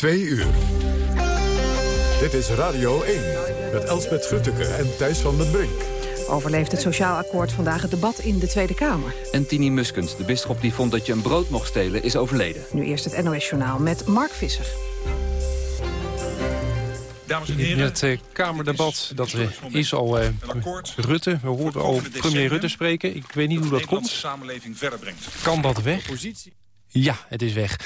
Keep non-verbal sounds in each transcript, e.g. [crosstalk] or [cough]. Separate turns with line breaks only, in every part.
Twee uur. Dit is Radio 1 met Elsbeth Grutteke en Thijs van den Brink.
Overleeft het sociaal akkoord vandaag het debat in de Tweede Kamer.
En Tini Muskens, de bisschop die vond dat je een brood mocht stelen, is overleden.
Nu eerst het NOS-journaal met Mark Visser.
Dames en heren,
het uh, Kamerdebat dat uh, is al uh, Rutte. We hoorden al premier Rutte spreken. Ik weet niet hoe dat komt.
samenleving verder brengt.
Kan dat weg? Ja, het is weg.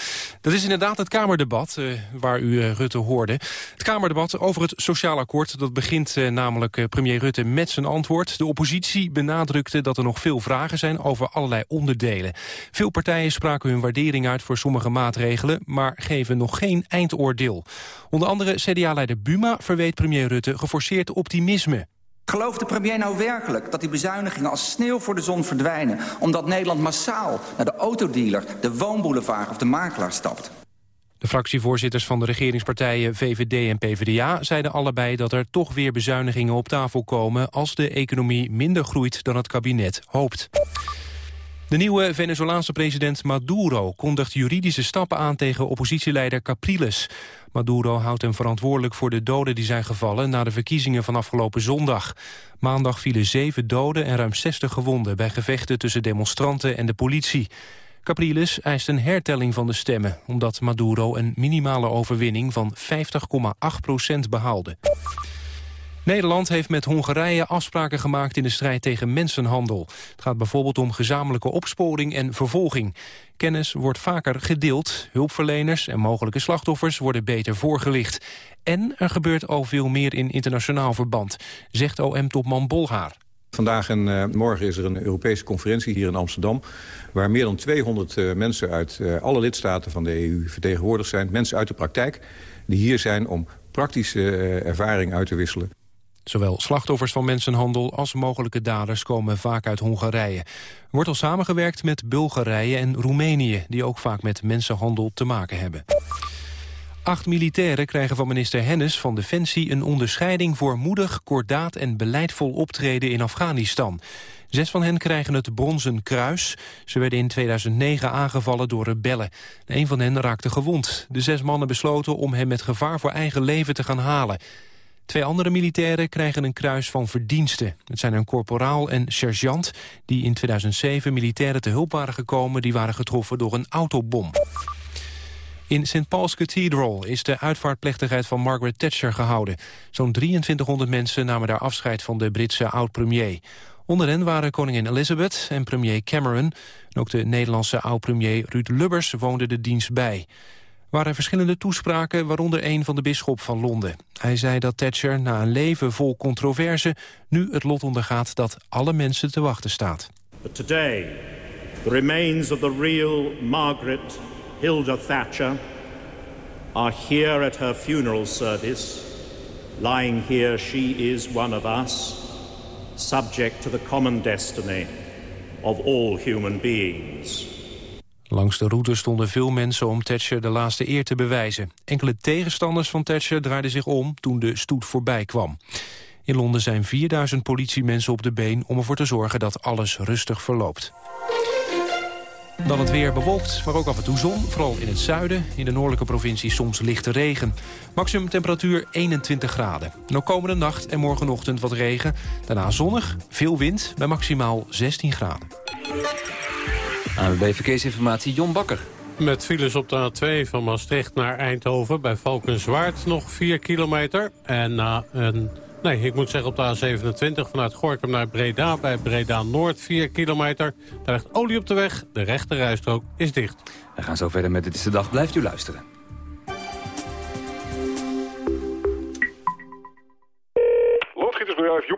Dat is inderdaad het Kamerdebat uh, waar u uh, Rutte hoorde. Het Kamerdebat over het sociaal akkoord. Dat begint uh, namelijk premier Rutte met zijn antwoord. De oppositie benadrukte dat er nog veel vragen zijn over allerlei onderdelen. Veel partijen spraken hun waardering uit voor sommige maatregelen... maar geven nog geen eindoordeel. Onder andere CDA-leider Buma verweet premier Rutte geforceerd optimisme.
Gelooft de premier nou werkelijk dat die bezuinigingen als sneeuw voor de zon verdwijnen... omdat Nederland massaal naar de autodealer, de woonboulevard of de makelaar stapt?
De fractievoorzitters van de regeringspartijen VVD en PvdA zeiden allebei dat er toch weer bezuinigingen op tafel komen als de economie minder groeit dan het kabinet hoopt. De nieuwe Venezolaanse president Maduro kondigt juridische stappen aan tegen oppositieleider Capriles. Maduro houdt hem verantwoordelijk voor de doden die zijn gevallen na de verkiezingen van afgelopen zondag. Maandag vielen zeven doden en ruim 60 gewonden bij gevechten tussen demonstranten en de politie. Capriles eist een hertelling van de stemmen, omdat Maduro een minimale overwinning van 50,8% behaalde. Nederland heeft met Hongarije afspraken gemaakt in de strijd tegen mensenhandel. Het gaat bijvoorbeeld om gezamenlijke opsporing en vervolging. Kennis wordt vaker gedeeld, hulpverleners en mogelijke slachtoffers worden beter voorgelicht. En er gebeurt al veel meer in internationaal verband, zegt OM-topman Bolhaar.
Vandaag en uh, morgen is er een Europese conferentie hier in Amsterdam... waar meer dan 200 uh, mensen uit uh, alle lidstaten van de EU vertegenwoordigd zijn. Mensen uit de praktijk die hier zijn om praktische ervaring uit te wisselen.
Zowel slachtoffers van mensenhandel als mogelijke daders komen vaak uit Hongarije. Er wordt al samengewerkt met Bulgarije en Roemenië... die ook vaak met mensenhandel te maken hebben. Acht militairen krijgen van minister Hennis van Defensie... een onderscheiding voor moedig, kordaat en beleidvol optreden in Afghanistan. Zes van hen krijgen het Bronzen Kruis. Ze werden in 2009 aangevallen door rebellen. Een van hen raakte gewond. De zes mannen besloten om hem met gevaar voor eigen leven te gaan halen. Twee andere militairen krijgen een kruis van verdiensten. Het zijn een korporaal en sergeant die in 2007 militairen te hulp waren gekomen... die waren getroffen door een autobom. In St. Paul's Cathedral is de uitvaartplechtigheid van Margaret Thatcher gehouden. Zo'n 2300 mensen namen daar afscheid van de Britse oud-premier. Onder hen waren koningin Elizabeth en premier Cameron. En ook de Nederlandse oud-premier Ruud Lubbers woonde de dienst bij waren verschillende toespraken, waaronder een van de bisschop van Londen. Hij zei dat Thatcher na een leven vol controverse nu het lot ondergaat dat alle mensen te wachten staat.
But today, the remains of the real Margaret Hilda Thatcher are here at her funeral service. Lying here, she is one of us, subject to the common destiny of all human beings.
Langs de route stonden veel mensen om Thatcher de laatste eer te bewijzen. Enkele tegenstanders van Thatcher draaiden zich om toen de stoet voorbij kwam. In Londen zijn 4000 politiemensen op de been om ervoor te zorgen dat alles rustig verloopt. Dan het weer bewolkt, maar ook af en toe zon. Vooral in het zuiden, in de noordelijke provincie soms lichte regen. Maximum temperatuur 21 graden. Nog komende nacht en morgenochtend wat regen. Daarna zonnig, veel wind bij maximaal 16 graden.
ANWB Verkeersinformatie, Jon Bakker.
Met files op de A2 van Maastricht naar Eindhoven bij Valkenswaard nog 4 kilometer. En na een... Nee, ik moet zeggen op de A27 vanuit Gorkum naar Breda bij Breda Noord 4 kilometer. Daar ligt olie op de weg, de rechte rijstrook is dicht.
We gaan zo verder met Dit is de Dag. Blijft u luisteren.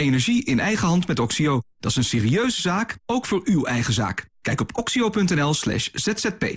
Energie in eigen hand met Oxio. Dat is een serieuze zaak, ook voor uw eigen zaak. Kijk op oxio.nl slash zzp.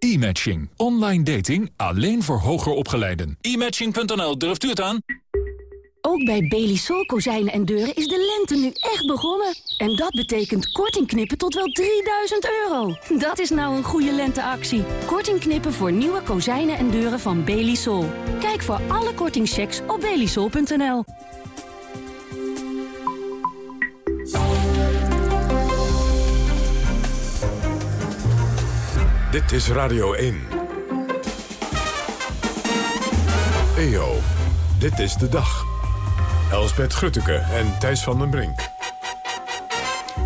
E-matching. Online dating alleen voor hoger opgeleiden. E-matching.nl, durft u het aan?
Ook bij Belisol kozijnen en deuren is de lente nu echt begonnen. En dat betekent korting knippen tot wel 3000 euro. Dat is nou een goede lenteactie. Korting knippen voor nieuwe kozijnen en deuren van Belisol. Kijk voor alle kortingchecks op belisol.nl.
Dit is Radio 1. EO, dit is de dag. Elsbeth Grutteke en Thijs van den Brink.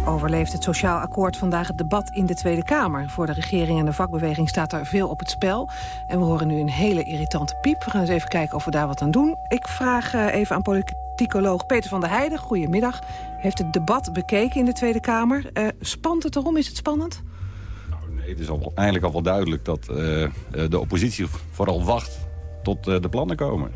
Overleeft het sociaal akkoord vandaag het debat in de Tweede Kamer. Voor de regering en de vakbeweging staat er veel op het spel. En we horen nu een hele irritante piep. We gaan eens even kijken of we daar wat aan doen. Ik vraag eh, even aan politicoloog Peter van der Heijden. Goedemiddag. Heeft het debat bekeken in de Tweede Kamer. Uh, spant het erom? Is het spannend?
Het is al, eigenlijk al wel duidelijk dat uh, de oppositie vooral wacht tot uh, de plannen komen.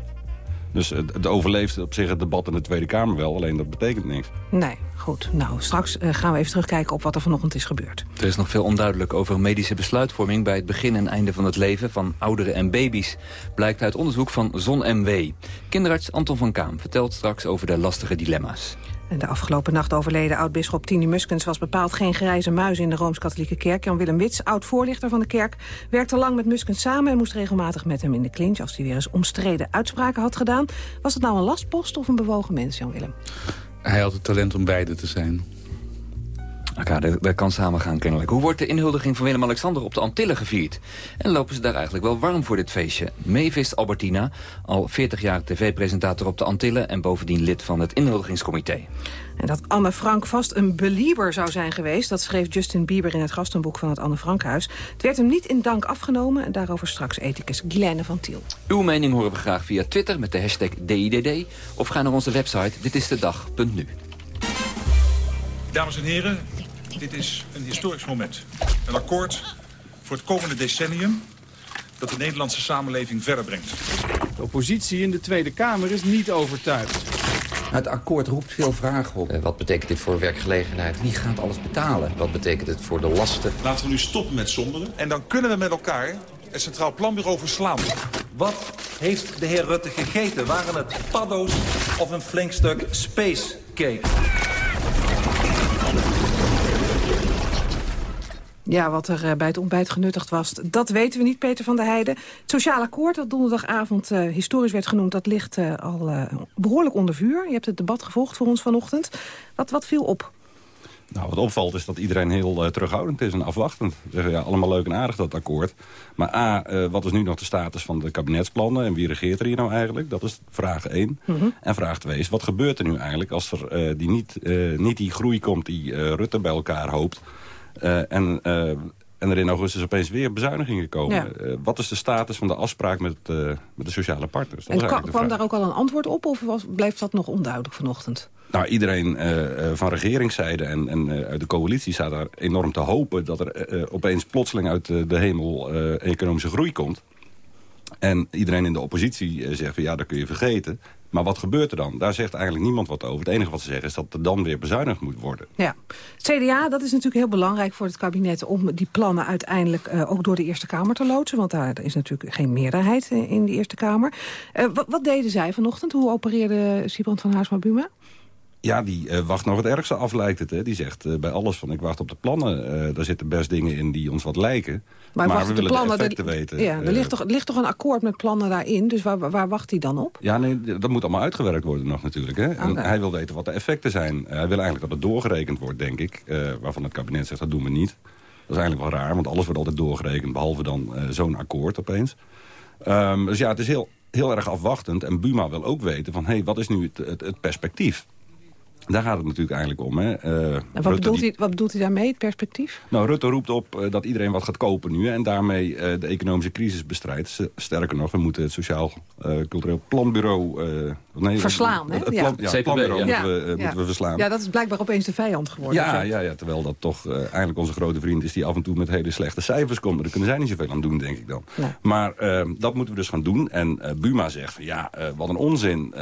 Dus het, het, overleeft op zich het debat in de Tweede Kamer wel, alleen dat betekent niks.
Nee, goed. Nou, straks uh, gaan we even terugkijken op wat er vanochtend is gebeurd.
Er is nog veel onduidelijk over medische besluitvorming... bij het begin en einde van het leven van ouderen en baby's. Blijkt uit onderzoek van ZonMW. Kinderarts Anton van Kaam vertelt straks over de lastige dilemma's.
En de afgelopen nacht overleden oud-bisschop Tini Muskens... was bepaald geen grijze muis in de Rooms-Katholieke Kerk. Jan-Willem Wits, oud-voorlichter van de kerk, werkte lang met Muskens samen... en moest regelmatig met hem in de clinch als hij weer eens omstreden uitspraken had gedaan. Was het nou een lastpost of een bewogen mens, Jan-Willem?
Hij had het talent om beide te zijn.
Elkaar, dat, dat kan samen gaan kennelijk. Hoe wordt de inhuldiging van Willem-Alexander op de Antillen gevierd? En lopen ze daar eigenlijk wel warm voor dit feestje? Mavis Albertina, al 40 jaar tv-presentator op de Antillen... en bovendien lid van het inhuldigingscomité.
En dat Anne Frank vast een belieber zou zijn geweest... dat schreef Justin Bieber in het gastenboek van het Anne Frankhuis. Het werd hem niet in dank afgenomen... en daarover straks ethicus Guilaine van Tiel.
Uw mening horen we graag via Twitter met de hashtag DIDD... of ga naar onze website ditistedag.nu.
Dames en heren, dit is een historisch moment. Een akkoord voor het komende decennium dat de Nederlandse samenleving verder brengt.
De oppositie in de Tweede Kamer is niet overtuigd.
Het akkoord roept veel vragen op. Wat betekent dit voor werkgelegenheid? Wie gaat alles betalen? Wat betekent het voor de lasten?
Laten we nu stoppen met somberen. En dan kunnen we met elkaar het Centraal Planbureau verslaan.
Wat heeft de heer Rutte gegeten? Waren het paddo's of een flink stuk spacecake?
Ja, wat er bij het ontbijt genuttigd was, dat weten we niet, Peter van der Heijden. Het sociaal akkoord dat donderdagavond uh, historisch werd genoemd... dat ligt uh, al uh, behoorlijk onder vuur. Je hebt het debat gevolgd voor ons vanochtend. Wat, wat viel op?
Nou, wat opvalt is dat iedereen heel terughoudend is en afwachtend. Ze zeggen, ja, allemaal leuk en aardig dat akkoord. Maar A, wat is nu nog de status van de kabinetsplannen... en wie regeert er hier nou eigenlijk? Dat is vraag 1. Mm -hmm. En vraag 2 is, wat gebeurt er nu eigenlijk... als er die niet, niet die groei komt die Rutte bij elkaar hoopt... Uh, en, uh, en er in augustus opeens weer bezuinigingen komen. Ja. Uh, wat is de status van de afspraak met, met de sociale partners?
Dat en kwam, daar ook al een antwoord op of was, blijft dat nog onduidelijk vanochtend?
Nou, iedereen van regeringszijde en, en uit de coalitie staat daar enorm te hopen... dat er opeens plotseling uit de hemel economische groei komt. En iedereen in de oppositie zegt van ja, dat kun je vergeten. Maar wat gebeurt er dan? Daar zegt eigenlijk niemand wat over. Het enige wat ze zeggen is dat er dan weer bezuinigd moet worden.
Ja. CDA, dat is natuurlijk heel belangrijk voor het kabinet... om die plannen uiteindelijk uh, ook door de Eerste Kamer te loodsen. Want daar is natuurlijk geen meerderheid in de Eerste Kamer. Wat, wat, deden zij vanochtend? Hoe opereerde Sibrand van Haarsma-Buma?
Ja, die uh, wacht nog het ergste af, lijkt het. Hè. Die zegt uh, bij alles van, ik wacht op de plannen. Uh, daar zitten best dingen in die ons wat lijken. Maar, maar we willen de, plannen, de effecten de, weten.
Ja, er ligt, toch, ligt toch een akkoord met plannen daarin? Dus waar, waar wacht hij dan op?
Ja, nee, dat moet allemaal uitgewerkt worden nog natuurlijk. Hè. En okay. hij wil weten wat de effecten zijn. hij wil eigenlijk dat het doorgerekend wordt, denk ik. waarvan het kabinet zegt, dat doen we niet. Dat is eigenlijk wel raar, want alles wordt altijd doorgerekend... behalve dan zo'n akkoord opeens. Um, dus ja, het is heel, heel erg afwachtend. En Buma wil ook weten van, hé, hey, wat is nu het, het, het perspectief? Daar gaat het natuurlijk eigenlijk om. Hè. Uh,
en wat, bedoelt hij, wat bedoelt hij daarmee, het perspectief?
Nou, Rutte roept op uh, dat iedereen wat gaat kopen nu... en daarmee uh, de economische crisis bestrijdt. Sterker nog, we moeten het Sociaal Cultureel Planbureau...
nee, verslaan, hè?
Het, plan, ja. planbureau
ja.
Moeten, we, moeten we verslaan.
Ja, dat is blijkbaar opeens de vijand geworden.
Ja, ja, ja terwijl dat toch eigenlijk onze grote vriend is... die af en toe met hele slechte cijfers komt. Daar kunnen zij niet zoveel aan doen, denk ik dan. Maar dat moeten we dus gaan doen. En Buma zegt van ja, wat een onzin.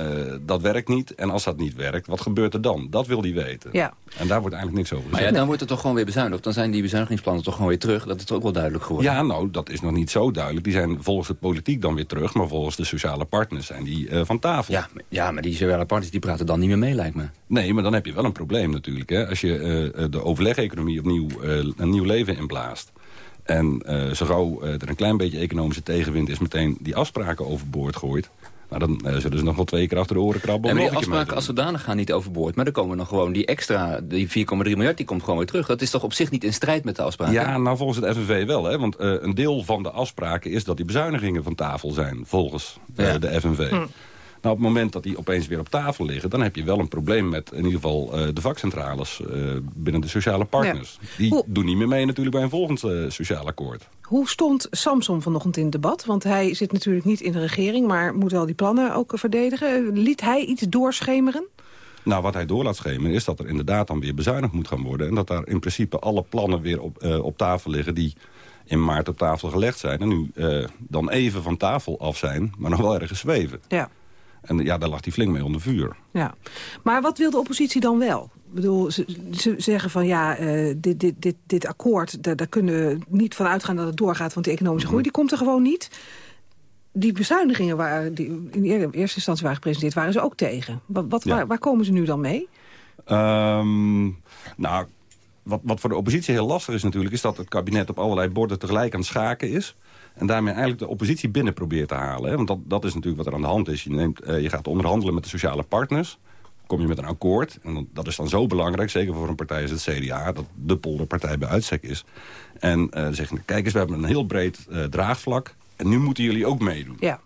dat werkt niet. En als dat niet werkt, wat gebeurt er dan? Dat wil hij weten.
Ja.
En daar wordt eigenlijk niks over gezegd.
Maar ja, dan wordt het toch gewoon weer bezuinigd. Dan zijn die bezuinigingsplannen toch gewoon weer terug. Dat is ook wel duidelijk geworden.
Ja, nou, dat is nog niet zo duidelijk. Die zijn volgens de politiek dan weer terug. Maar volgens de sociale partners zijn die uh, van tafel.
Ja, ja, maar die sociale partners die praten dan niet meer mee, lijkt me.
Nee, maar dan heb je wel een probleem natuurlijk. Hè. Als je uh, de overleg-economie opnieuw uh, een nieuw leven inblaast. En zo gauw er een klein beetje economische tegenwind is... meteen die afspraken overboord gooit... Maar dan uh, zullen ze nog wel twee keer achter de oren krabben.
En die afspraken als zodanig gaan niet overboord. Maar dan komen nog gewoon die extra, die 4,3 miljard, die komt gewoon weer terug. Dat is toch op zich niet in strijd met de afspraken?
Ja, nou volgens het FNV wel. Hè? Want uh, een deel van de afspraken is dat die bezuinigingen van tafel zijn. Volgens uh, ja. de FNV. Hm. Nou, op het moment dat die opeens weer op tafel liggen... dan heb je wel een probleem met in ieder geval uh, de vakcentrales uh, binnen de sociale partners. Ja. Die Hoe... doen niet meer mee natuurlijk bij een volgend uh, sociaal akkoord.
Hoe stond Samson vanochtend in het debat? Want hij zit natuurlijk niet in de regering... maar moet wel die plannen ook verdedigen. Liet hij iets doorschemeren?
Nou, wat hij door laat schemeren is dat er inderdaad dan weer bezuinigd moet gaan worden. En dat daar in principe alle plannen weer op, op tafel liggen die in maart op tafel gelegd zijn. En nu dan even van tafel af zijn, maar nog wel ergens zweven.
Ja.
En ja, daar lag hij flink mee onder vuur.
Ja. Maar wat wil de oppositie dan wel? Ik bedoel, ze, ze zeggen van ja, uh, dit, dit, dit, dit akkoord... Daar, daar, kunnen we niet van uitgaan dat het doorgaat... want die economische groei die komt er gewoon niet. Die bezuinigingen waar, die in de eerste instantie waren gepresenteerd... waren ze ook tegen. Wat, wat, ja. waar, waar, komen ze nu dan mee?
Um, nou, wat, wat voor de oppositie heel lastig is natuurlijk... is dat het kabinet op allerlei borden tegelijk aan het schaken is... En daarmee eigenlijk de oppositie binnen probeert te halen. Hè? Want dat, dat is natuurlijk wat er aan de hand is. Je, neemt, uh, je gaat onderhandelen met de sociale partners. Kom je met een akkoord. En dat is dan zo belangrijk, zeker voor een partij als het CDA... dat de polderpartij bij uitstek is. En uh, dan zeg je, kijk eens, we hebben een heel breed uh, draagvlak. En nu moeten jullie ook meedoen.
Ja.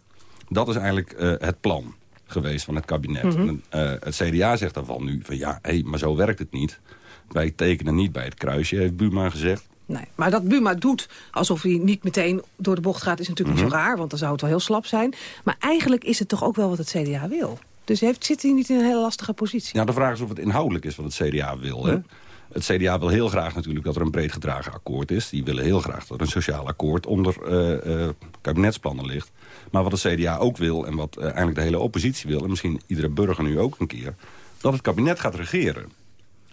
Dat is eigenlijk het plan geweest van het kabinet. Mm -hmm. en, het CDA zegt daarvan nu van ja, hey, maar zo werkt het niet. Wij tekenen niet bij het kruisje, heeft Buma gezegd.
Nee, maar dat Buma doet alsof hij niet meteen door de bocht gaat... is natuurlijk mm -hmm. niet zo raar, want dan zou het wel heel slap zijn. Maar eigenlijk is het toch ook wel wat het CDA wil. Dus heeft, zit hij niet in een hele lastige positie?
Nou, de vraag is of het inhoudelijk is wat het CDA wil. Hè? Het CDA wil heel graag natuurlijk dat er een breed gedragen akkoord is. Die willen heel graag dat er een sociaal akkoord onder uh, uh, kabinetsplannen ligt. Maar wat het CDA ook wil, en wat uh, eigenlijk de hele oppositie wil... en misschien iedere burger nu ook een keer... dat het kabinet gaat regeren.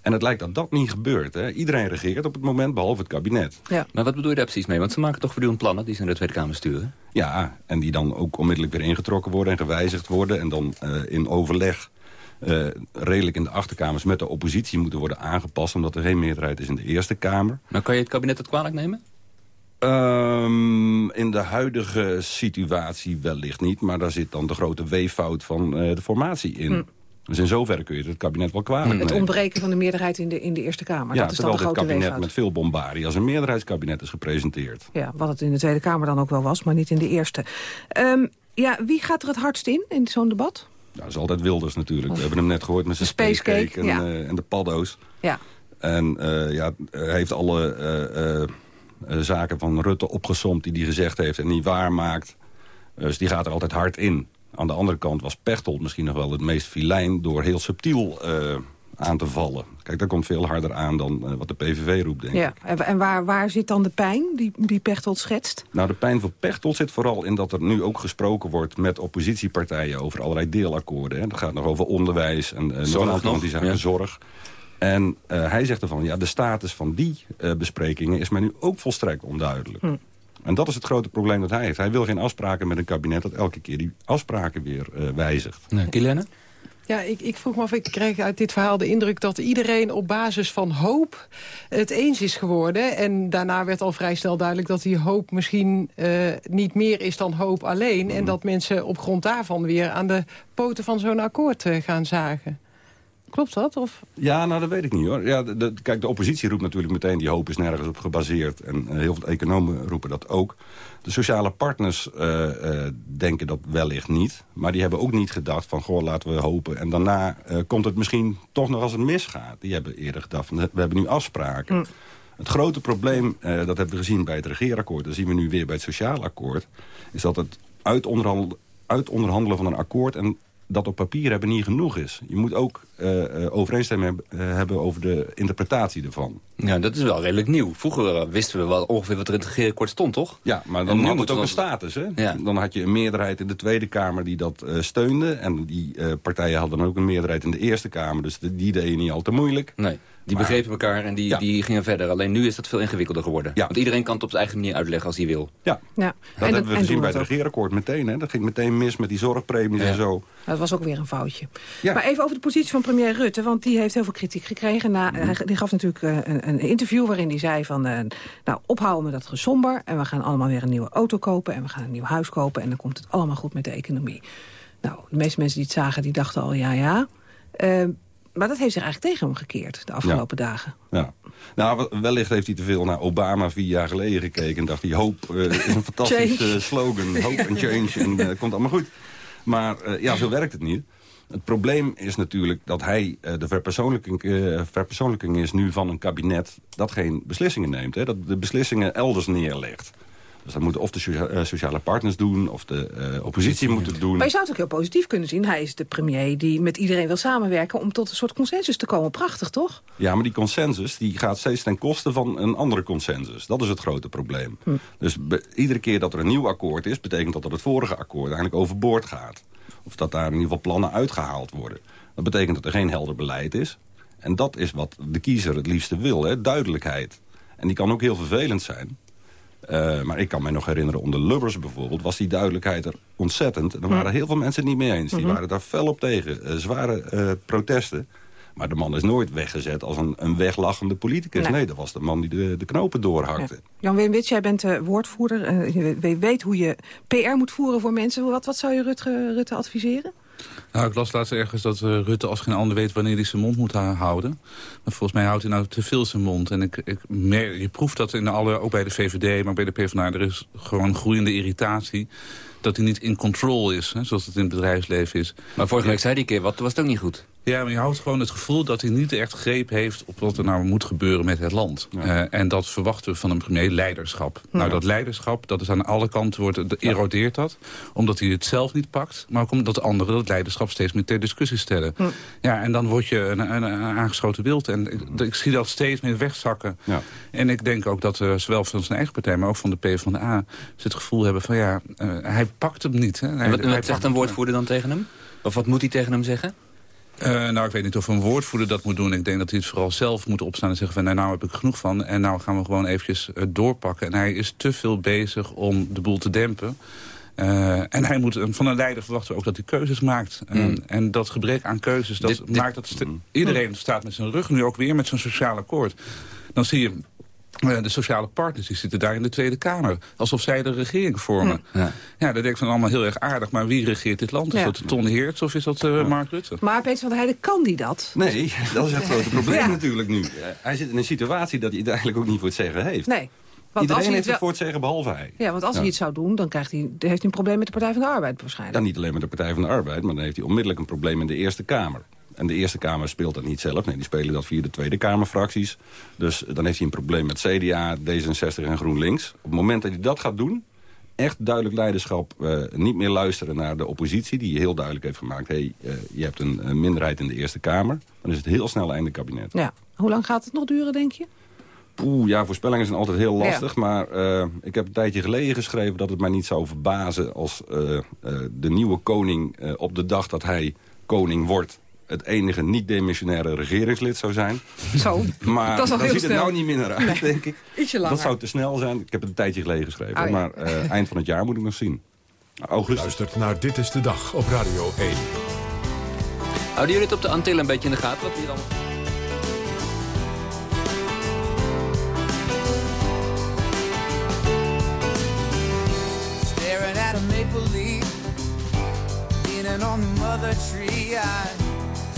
En het lijkt dat dat niet gebeurt. Hè? Iedereen regeert op het moment, behalve het kabinet.
Ja. Maar wat bedoel je daar precies mee? Want ze maken toch voortdurend plannen die ze naar de Tweede Kamer sturen?
Ja, en die dan ook onmiddellijk weer ingetrokken worden en gewijzigd worden. En dan uh, in overleg uh, redelijk in de achterkamers met de oppositie moeten worden aangepast... omdat er geen meerderheid is in de Eerste Kamer.
Maar kan je het kabinet het kwalijk nemen?
Um, in de huidige situatie wellicht niet. Maar daar zit dan de grote weeffout van uh, de formatie in. Hm. Dus in zoverre kun je het kabinet wel kwalijk nemen.
Het ontbreken van de meerderheid in de, in de Eerste Kamer.
Ja,
dat is dan de grote
kabinet met veel bombardie als een meerderheidskabinet is gepresenteerd.
Ja, wat het in de Tweede Kamer dan ook wel was, maar niet in de Eerste. Um, ja, wie gaat er het hardst in, in zo'n debat?
Nou, dat is altijd Wilders natuurlijk. We hebben hem net gehoord met zijn spacecake,
space
en,
ja.
uh, en de paddo's.
Ja.
En uh, ja, hij heeft alle uh, zaken van Rutte opgesomd die hij gezegd heeft en niet waar maakt. Dus die gaat er altijd hard in. Aan de andere kant was Pechtold misschien nog wel het meest filijn... door heel subtiel uh, aan te vallen. Kijk, dat komt veel harder aan dan uh, wat de PVV roept, denk
ja.
ik.
En waar, waar zit dan de pijn die, die Pechtold schetst?
Nou, de pijn voor Pechtold zit vooral in dat er nu ook gesproken wordt... met oppositiepartijen over allerlei deelakkoorden. Hè. Dat gaat nog over onderwijs en uh,
zorg,
nog een die zijn
ja.
zorg. En hij zegt ervan, ja, de status van die besprekingen... is mij nu ook volstrekt onduidelijk. Hm. En dat is het grote probleem dat hij heeft. Hij wil geen afspraken met een kabinet dat elke keer die afspraken weer uh, wijzigt.
Nee. Kilene?
Ja, ik, ik vroeg me af, ik kreeg uit dit verhaal de indruk dat iedereen op basis van hoop het eens is geworden. En daarna werd al vrij snel duidelijk dat die hoop misschien uh, niet meer is dan hoop alleen. Mm. En dat mensen op grond daarvan weer aan de poten van zo'n akkoord uh, gaan zagen.
Klopt dat? Of?
Ja, nou dat weet ik niet hoor. Ja, de, de- kijk, de oppositie roept natuurlijk meteen... die hoop is nergens op gebaseerd. En eh, heel veel economen roepen dat ook. De sociale partners eh, eh, denken dat wellicht niet. Maar die hebben ook niet gedacht van... goh, laten we hopen. En daarna komt het misschien toch nog als het misgaat. Die hebben eerder gedacht van... we hebben nu afspraken. Het grote probleem, dat hebben we gezien bij het regeerakkoord... dat zien we nu weer bij het sociaal akkoord... is dat het uitonderhandelen, uitonderhandelen van een akkoord... en dat op papier hebben niet genoeg is. Je moet ook eh, overeenstemming eh, hebben over de interpretatie ervan.
Ja, dat is wel redelijk nieuw. Vroeger wisten we wel ongeveer wat er in het regeerakkoord stond, toch?
Ja, maar dan had het ook een status. Hè?
Ja.
Dan had je een meerderheid in de Tweede Kamer die dat steunde. En die partijen hadden ook een meerderheid in de Eerste Kamer. Dus die deden niet al te moeilijk.
Nee, die
Maar-
begrepen elkaar en die, die gingen verder. Alleen nu is dat veel ingewikkelder geworden. Want iedereen kan het op zijn eigen manier uitleggen als hij wil.
Ja,
Ja.
dat
En
hebben
en
we gezien bij
het
regeerakkoord meteen. Hè? Dat ging meteen mis met die zorgpremies en zo.
Dat was ook weer een foutje. Maar even over de positie van premier Rutte. Want die heeft heel veel kritiek gekregen. Na,
Mhm.
hij, die gaf natuurlijk eh, een, een interview waarin hij zei van... eh, nou, ophouden met dat gesomber. En we gaan allemaal weer een nieuwe auto kopen. En we gaan een nieuw huis kopen. En dan komt het allemaal goed met de economie. Nou, de meeste mensen die het zagen, die dachten al ja, ja. Eh, maar dat heeft zich eigenlijk tegen hem gekeerd de afgelopen dagen.
Ja. Nou, wel- wellicht heeft hij te veel naar Obama vier jaar geleden gekeken... en dacht hij, hoop eh, is een [laughs] fantastische
Change.
slogan. [laughs] Hope and change en eh, komt allemaal goed. Maar eh, ja, zo werkt het niet. Het probleem is natuurlijk dat hij eh, de verpersoonlijking, eh, verpersoonlijking is nu van een kabinet... dat geen beslissingen neemt. Hè? Dat de beslissingen elders neerlegt. Dus dat moeten of de socia- eh, sociale partners doen... of de eh, oppositie moet het doen.
Maar je zou het ook heel positief kunnen zien. Hij is de premier die met iedereen wil samenwerken... om tot een soort consensus te komen. Prachtig, toch?
Ja, maar die consensus die gaat steeds ten koste van een andere consensus. Dat is het grote probleem. Dus be- iedere keer dat er een nieuw akkoord is... betekent dat dat het vorige akkoord eigenlijk overboord gaat. Of dat daar in ieder geval plannen uitgehaald worden. Dat betekent dat er geen helder beleid is. En dat is wat de kiezer het liefste wil, hè? duidelijkheid. En die kan ook heel vervelend zijn. Eh, maar ik kan me nog herinneren, onder Lubbers bijvoorbeeld... was die duidelijkheid er ontzettend. En er waren heel veel mensen het niet mee eens. Die
Mhm.
waren daar fel op tegen. Eh, zware eh, protesten. Maar de man is nooit weggezet als een, een weglachende politicus.
Nee.
Nee. dat was de man die de, de knopen doorhakte.
Jan Wim Wits, jij bent woordvoerder. je weet hoe je PR moet voeren voor mensen. Wat, wat zou je Rutte, Rutte adviseren?
Nou, ik las laatst ergens dat eh, Rutte als geen ander weet wanneer hij zijn mond moet houden. Maar volgens mij houdt hij nou te veel zijn mond. En ik, ik je proeft dat in alle, ook bij de VVD, maar bij de PvdA. Er is gewoon groeiende irritatie dat hij niet in control is, hè, zoals het in het bedrijfsleven is.
Maar vorige week zei hij een keer wat, was het ook niet goed.
Ja, maar je houdt gewoon het gevoel dat hij niet echt greep heeft... op wat er nou moet gebeuren met het land. Eh, en dat verwachten we van een premier leiderschap. Nou, dat leiderschap, dat is aan alle kanten, wordt, de- erodeert dat. Omdat hij het zelf niet pakt. Maar ook omdat de anderen dat leiderschap steeds meer ter discussie stellen. Ja, en dan word je een, een, een aangeschoten wild. En ik, ik zie dat steeds meer wegzakken. En ik denk ook dat eh, zowel van zijn eigen partij... maar ook van de PvdA ze het gevoel hebben van... ja, eh, hij pakt hem niet. Hè. Hij,
En wat,
hij
wat zegt een woordvoerder dan tegen hem? Of wat moet hij tegen hem zeggen?
Eh, nou, ik weet niet of een woordvoerder dat moet doen. Ik denk dat hij het vooral zelf moet opstaan en zeggen van... nou, nou heb ik genoeg van en nou gaan we gewoon eventjes eh, doorpakken. En hij is te veel bezig om de boel te dempen. Eh, en hij moet, van een leider verwachten ook dat hij keuzes maakt. Eh,
Mm.
En dat gebrek aan keuzes, dat
Dit- dit-
maakt dat iedereen staat met zijn rug nu ook weer met zo'n sociaal akkoord. Dan zie je de sociale partners die zitten daar in de Tweede Kamer. Alsof zij de regering vormen.
Ja.
Ja, dat denk ik van allemaal heel erg aardig. Maar wie regeert dit land? Is
Ja.
dat Ton Heerts of is dat eh, Mark Rutte?
Maar Peter van der Heijden, kan die dat?
Nee, dat is het grote probleem [laughs]
Ja.
natuurlijk nu. Eh, hij zit in een situatie dat hij het eigenlijk ook niet voor het zeggen heeft.
Nee. Want als
Iedereen
hij
heeft
het
voor het zeggen, behalve hij.
Ja, want als hij het zou doen, dan krijgt hij, heeft hij een probleem met de Partij van de Arbeid waarschijnlijk.
Ja, niet alleen met de Partij van de Arbeid, maar dan heeft hij onmiddellijk een probleem in de Eerste Kamer. En de Eerste Kamer speelt dat niet zelf. Nee, die spelen dat via de Tweede Kamerfracties. Dus dan heeft hij een probleem met CDA, D66 en GroenLinks. Op het moment dat hij dat gaat doen, echt duidelijk leiderschap... eh, niet meer luisteren naar de oppositie, die heel duidelijk heeft gemaakt... hey, eh, je hebt een, eh, minderheid in de Eerste Kamer. Dan is het heel snel einde kabinet.
Ja. Hoe lang gaat het nog duren, denk je?
Oeh, ja, voorspellingen zijn altijd heel lastig. Maar eh, ik heb een tijdje geleden geschreven dat het mij niet zou verbazen... als eh, eh, de nieuwe koning eh, op de dag dat hij koning wordt... het enige niet-demissionaire regeringslid zou zijn.
Zo,
Maar
dat is al
dan
heel
ziet het
snel.
nou niet minder uit,
Nee.
denk ik.
Ietsje langer.
Dat zou te snel zijn. Ik heb het een tijdje geleden geschreven.
Ja.
Maar eh, eind van het jaar moet ik nog zien. Augustus.
Luistert naar Dit is de Dag op Radio 1.
Houden jullie het op de Antillen een beetje in de gaten? Wat hier allemaal...
Staring at a maple leaf, leaning on the mother tree. I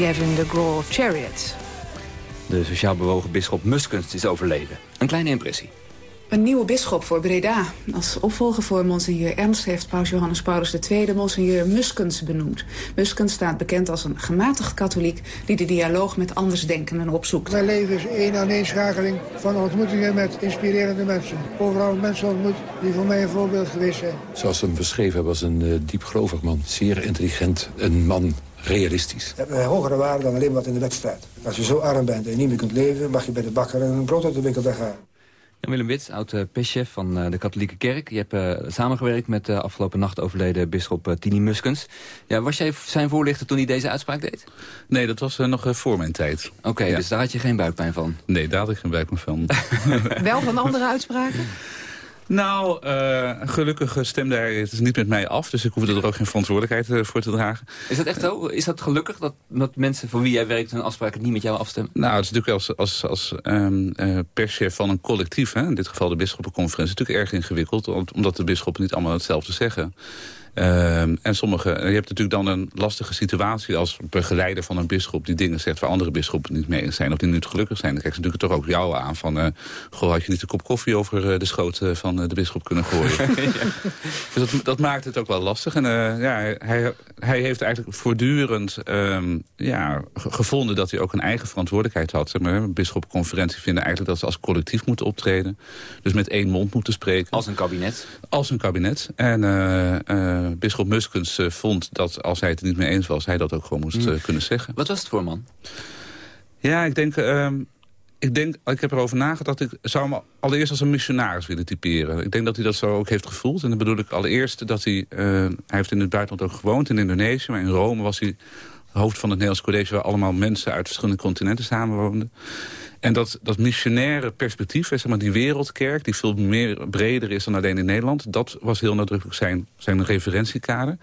Gavin de Graw Chariot.
De sociaal bewogen bisschop Muskens is overleden. Een kleine impressie.
Een nieuwe bisschop voor Breda. Als opvolger voor monseigneur Ernst heeft paus Johannes Paulus II monseigneur Muskens benoemd. Muskens staat bekend als een gematigd katholiek die de dialoog met andersdenkenden opzoekt.
Mijn leven is één aaneenschakeling van ontmoetingen met inspirerende mensen. Overal mensen ontmoet die voor mij een voorbeeld geweest zijn.
Zoals ze hem beschreven hebben, was een uh, diepgelovig man. Zeer intelligent, een man realistisch.
We hebben hogere waarde dan alleen wat in de wet staat. Als je zo arm bent en niet meer kunt leven, mag je bij de bakker een brood uit de winkel weghalen.
Jan Willem Wits, oud-perschef van uh, de katholieke kerk. Je hebt uh, samengewerkt met de uh, afgelopen nacht overleden bisschop Tini Muskens. Ja, was jij zijn voorlichter toen hij deze uitspraak deed?
Nee, dat was nog voor mijn tijd.
Oké, okay, ja. dus daar had je geen buikpijn van?
Nee, daar had ik geen buikpijn van. [laughs] [laughs]
Wel van andere uitspraken?
Nou, uh, gelukkig stemde hij het niet met mij af. Dus ik hoefde er ook geen verantwoordelijkheid uh, voor te dragen.
Is dat echt zo? Is dat gelukkig dat, dat mensen voor wie jij werkt hun afspraken niet met jou afstemmen?
Nou, het is natuurlijk als, als, als um, uh, perschef van een collectief, hè, in dit geval de bisschoppenconferentie, natuurlijk erg ingewikkeld. Omdat de bisschoppen niet allemaal hetzelfde zeggen. Um, en sommige, je hebt natuurlijk dan een lastige situatie als begeleider van een bisschop die dingen zegt waar andere bisschoppen niet mee eens zijn of die niet gelukkig zijn. Dan kijken ze natuurlijk toch ook jou aan van, uh, goh, had je niet een kop koffie over uh, de schoot uh, van de bisschop kunnen gooien. [laughs] ja. Dus dat, dat, maakt het ook wel lastig. En ja, hij, hij heeft eigenlijk voortdurend um, ja, gevonden dat hij ook een eigen verantwoordelijkheid had. Zeg maar, bisschopconferentie vinden eigenlijk dat ze als collectief moeten optreden. Dus met één mond moeten spreken.
Als een kabinet?
Als een kabinet. En uh, bisschop Muskens uh, vond dat als hij het er niet mee eens was... hij dat ook gewoon moest uh, kunnen zeggen.
Wat was het voor man?
Ja, ik denk... Uh, ik denk, ik heb erover nagedacht, ik zou hem allereerst als een missionaris willen typeren. Ik denk dat hij dat zo ook heeft gevoeld. En dan bedoel ik allereerst dat hij, uh, hij heeft in het buitenland ook gewoond, in Indonesië. Maar in Rome was hij hoofd van het Nederlands College... waar allemaal mensen uit verschillende continenten samenwoonden. En dat, dat missionaire perspectief, zeg maar, die wereldkerk... die veel meer breder is dan alleen in Nederland... dat was heel nadrukkelijk zijn, zijn referentiekader.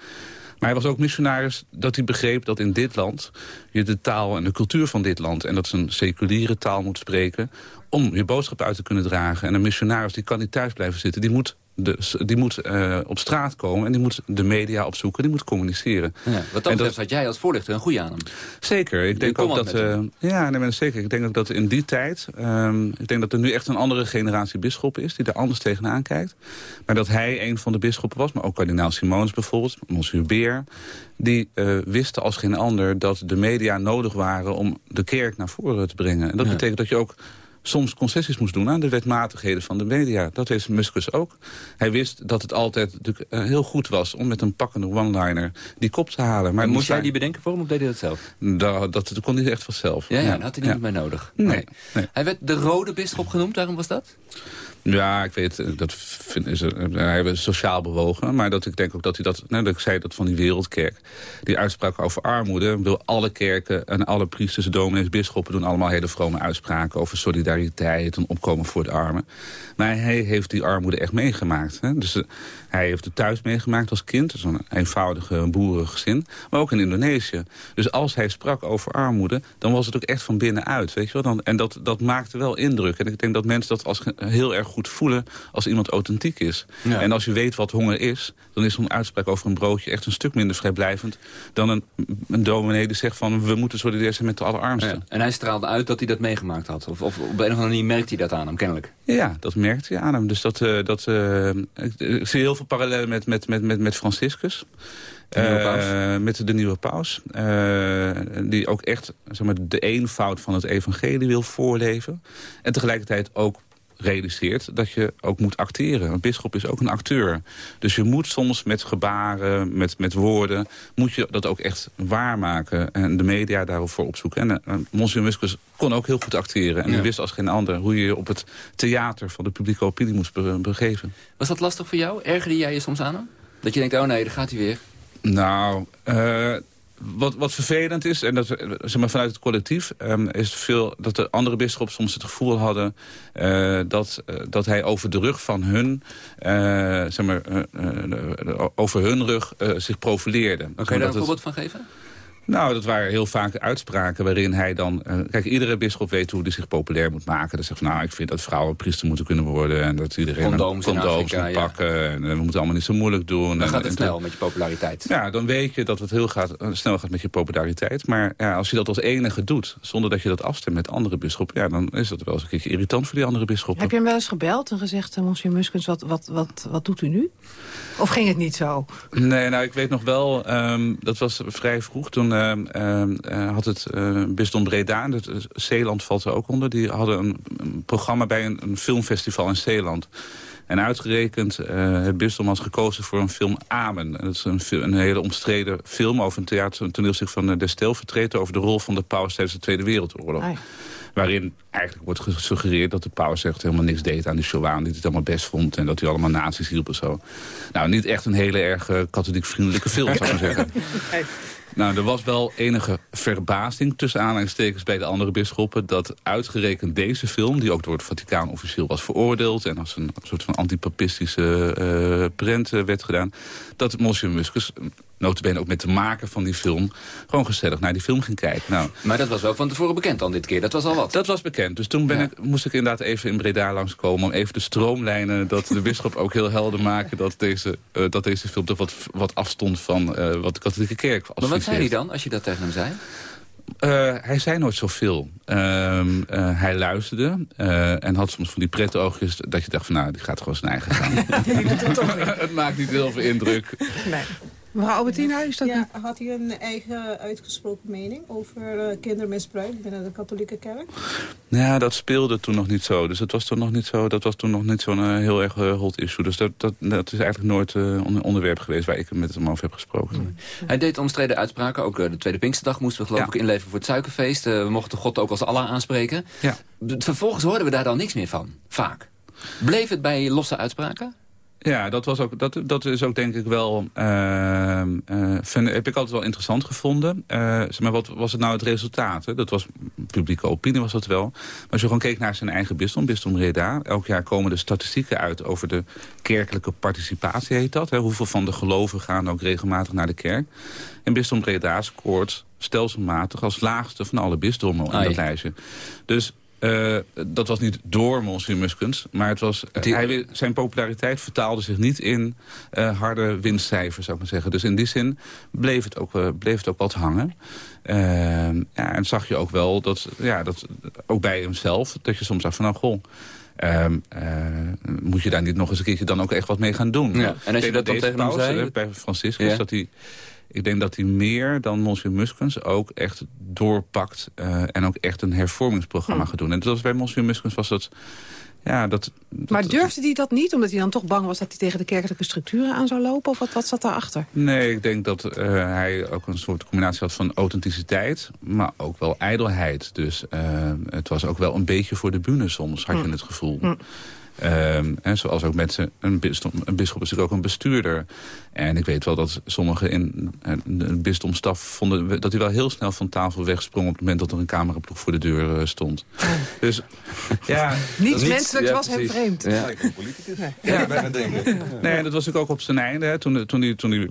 Maar hij was ook missionaris dat hij begreep dat in dit land... je de taal en de cultuur van dit land... en dat ze een seculiere taal moet spreken... om je boodschap uit te kunnen dragen. En een missionaris die kan niet thuis blijven zitten. Die moet de, die moet uh, op straat komen en die moet de media opzoeken. Die moet communiceren.
Ja, wat dat betreft had jij als voorlichter een goede aan hem.
Zeker. Ik denk ook dat, uh, ja, nee, zeker. Ik denk ook dat in die tijd... Um, ik denk dat er nu echt een andere generatie bisschoppen is... die daar anders tegenaan kijkt. Maar dat hij een van de bisschoppen was. Maar ook kardinaal Simons bijvoorbeeld. Monsieur Beer. Die uh, wisten als geen ander dat de media nodig waren... om de kerk naar voren te brengen. En dat ja. betekent dat je ook soms concessies moest doen aan de wetmatigheden van de media. Dat heeft Muskus ook. Hij wist dat het altijd natuurlijk uh, heel goed was om met een pakkende one-liner die kop te halen. Maar
moest jij die bedenken voor hem of deed hij dat zelf?
Dat, dat, dat kon hij echt vanzelf.
Ja, ja, dat had hij niet ja. meer nodig.
Nee. nee. nee.
Hij werd de rode bisschop genoemd, daarom was dat?
Ja, ik weet, dat vind, is, hij was sociaal bewogen. Maar dat ik denk ook dat hij dat, nou, dat ik zei dat van die wereldkerk. Die uitspraak over armoede. Wil alle kerken en alle priesters, dominees, bisschoppen doen allemaal hele vrome uitspraken over solidariteit en opkomen voor de armen. Maar hij heeft die armoede echt meegemaakt. Hè? Dus uh, hij heeft het thuis meegemaakt als kind. Zo'n eenvoudige boerengezin. Maar ook in Indonesië. Dus als hij sprak over armoede, dan was het ook echt van binnenuit. Weet je wel? Dan, en dat, dat maakte wel indruk. En ik denk dat mensen dat als heel erg goed voelen als iemand authentiek is. Ja. En als je weet wat honger is, dan is zo'n uitspraak over een broodje echt een stuk minder vrijblijvend dan een, een dominee die zegt van we moeten solidair zijn met de allerarmsten. Ja.
En hij straalde uit dat hij dat meegemaakt had. Of, of op een of andere manier merkte hij dat aan hem, kennelijk.
Ja, dat merkte hij aan hem. Dus dat, uh, dat uh, ik, zie heel veel parallellen met, met, met, met, met Franciscus. Uh, met de nieuwe paus. Uh, die ook echt zeg maar, de eenvoud van het evangelie wil voorleven. En tegelijkertijd ook realiseert dat je ook moet acteren. Een bischop is ook een acteur. Dus je moet soms met gebaren, met, met woorden... moet je dat ook echt waarmaken. En de media daarvoor opzoeken. En uh, Monsignor Muscus kon ook heel goed acteren. En ja. hij wist als geen ander hoe je je op het theater... van de publieke opinie moest be begeven.
Was dat lastig voor jou? Ergerde jij je soms aan hem? Dat je denkt, oh nee, daar gaat hij weer.
Nou... Uh, wat, wat vervelend is, en dat, zeg maar, vanuit het collectief... Um, is veel dat de andere bisschoppen soms het gevoel hadden... Uh, dat, uh, dat hij over de rug van hun, uh, zeg maar, over hun rug zich profileerde.
Kan je daar een voorbeeld van geven?
Nou, dat waren heel vaak uitspraken waarin hij dan... Uh, kijk, iedere bisschop weet hoe hij zich populair moet maken. Dat zegt van, nou, ik vind dat vrouwen priester moeten kunnen worden... en dat iedereen
condooms,
condooms moet pakken. Ja. En we moeten allemaal niet zo moeilijk doen.
Dan
en,
gaat het
en,
snel met je populariteit.
Ja, dan weet je dat het heel gaat, snel gaat met je populariteit. Maar ja, als je dat als enige doet, zonder dat je dat afstemt met andere bisschoppen... ja, dan is dat wel eens een keertje irritant voor die andere bisschoppen.
Heb je hem wel eens gebeld en gezegd, uh, monsieur Muskens, wat, wat, wat, wat doet u nu? Of ging het niet zo?
Nee, nou, ik weet nog wel, um, dat was vrij vroeg toen... Um, um, uh, had het uh, bisdom Breda, uh, Zeeland valt er ook onder... die hadden een, een programma bij een, een, filmfestival in Zeeland. En uitgerekend, het bisdom was gekozen voor een film Amen. Dat is een, een hele omstreden film over een theater, een toneelstuk van uh, Destel... over de rol van de paus tijdens de Tweede Wereldoorlog. Ai. Waarin eigenlijk wordt gesuggereerd dat de paus echt helemaal niks deed aan de Shoah. Die het allemaal best vond en dat hij allemaal nazi's hielp en zo. Nou, niet echt een hele erg katholiek vriendelijke film, zou ik maar zeggen. [laughs] Nou, er was wel enige verbazing tussen aanhalingstekens bij de andere bisschoppen... dat uitgerekend deze film, die ook door het Vaticaan officieel was veroordeeld... en als een soort van antipapistische uh, prent uh, werd gedaan... dat Monsieur Muscus notabene ook met de maker van die film... gewoon gezellig naar die film ging kijken. Nou,
maar dat was wel van tevoren bekend dan dit keer, dat was al wat.
Dat was bekend, dus toen ben ja. ik, moest ik inderdaad even in Breda langskomen... om even de stroomlijnen, dat de bisschop ook heel helder maken... dat deze, uh, dat deze film toch wat, wat afstond van uh, wat de katholieke kerk
Maar wat zei hij dan, als je dat tegen hem zei?
Uh, hij zei nooit zoveel. Uh, uh, hij luisterde en had soms van die prette oogjes... dat je dacht van nou, die gaat gewoon zijn eigen gang. [laughs] [laughs] het maakt niet heel veel indruk.
Nee. Mevrouw Albertina, is dat...
Ja, had u een eigen uitgesproken mening over uh, kindermisbruik binnen de katholieke kerk?
Ja, dat speelde toen nog niet zo. Dus het was toen nog niet zo, dat was toen nog niet zo'n uh, heel erg uh, hot issue. Dus dat, dat, dat is eigenlijk nooit een onderwerp geweest waar ik met hem over heb gesproken.
Mm. Hij deed omstreden uitspraken. Ook de Tweede Pinksterdag moesten we geloof ja. ik inleveren voor het suikerfeest. we mochten God ook als Allah aanspreken.
Ja.
Vervolgens hoorden we daar dan niks meer van. Vaak. Bleef het bij losse uitspraken?
Ja, dat, was ook, dat, dat is ook denk ik wel... Uh, uh, vind, heb ik altijd wel interessant gevonden. Uh, zeg maar wat was het nou het resultaat? Hè? Dat was publieke opinie was dat wel. Maar als je gewoon keek naar zijn eigen bisdom, bisdom Reda... elk jaar komen de statistieken uit over de kerkelijke participatie, heet dat. Hè? Hoeveel van de gelovigen gaan ook regelmatig naar de kerk. En bisdom Reda scoort stelselmatig als laagste van alle bisdommen in dat lijstje. Dus uh, dat was niet door Monsieur Muskens, maar het was, uh, hij, zijn populariteit vertaalde zich niet in uh, harde winstcijfers, zou ik maar zeggen. Dus in die zin bleef het ook, bleef het ook wat hangen. ja, en zag je ook wel, dat, ja, dat, ook bij hemzelf, dat je soms zag van, nou goh, Um, uh, moet je daar niet nog eens een keertje dan ook echt wat mee gaan doen?
Ja. En als je dat dan tegen hem zei?
Bij Franciscus, ja. dat hij ik denk dat hij meer dan Monsieur Muskens ook echt doorpakt... Uh, en ook echt een hervormingsprogramma hm. gaat doen. En dat was bij Monsieur Muskens was dat... Ja, dat, dat,
maar durfde hij dat niet? Omdat hij dan toch bang was dat hij tegen de kerkelijke structuren aan zou lopen? Of wat, wat zat daarachter?
Nee, ik denk dat uh, hij ook een soort combinatie had van authenticiteit... maar ook wel ijdelheid. Dus uh, het was ook wel een beetje voor de bühne soms, had je hm. het gevoel. Hm. Um, en zoals ook mensen, een bisschop, een bisschop is natuurlijk ook een bestuurder. En ik weet wel dat sommigen in de bisdomstaf vonden dat hij wel heel snel van tafel wegsprong op het moment dat er een cameraploeg voor de deur uh, stond. [laughs] Dus ja.
Niets menselijks was hem vreemd.
Ja. Ik ben politicus. Nee. Ja, ja. bijna denken.
Nee, en dat was natuurlijk ook op zijn einde. Hè, toen, toen, hij, toen hij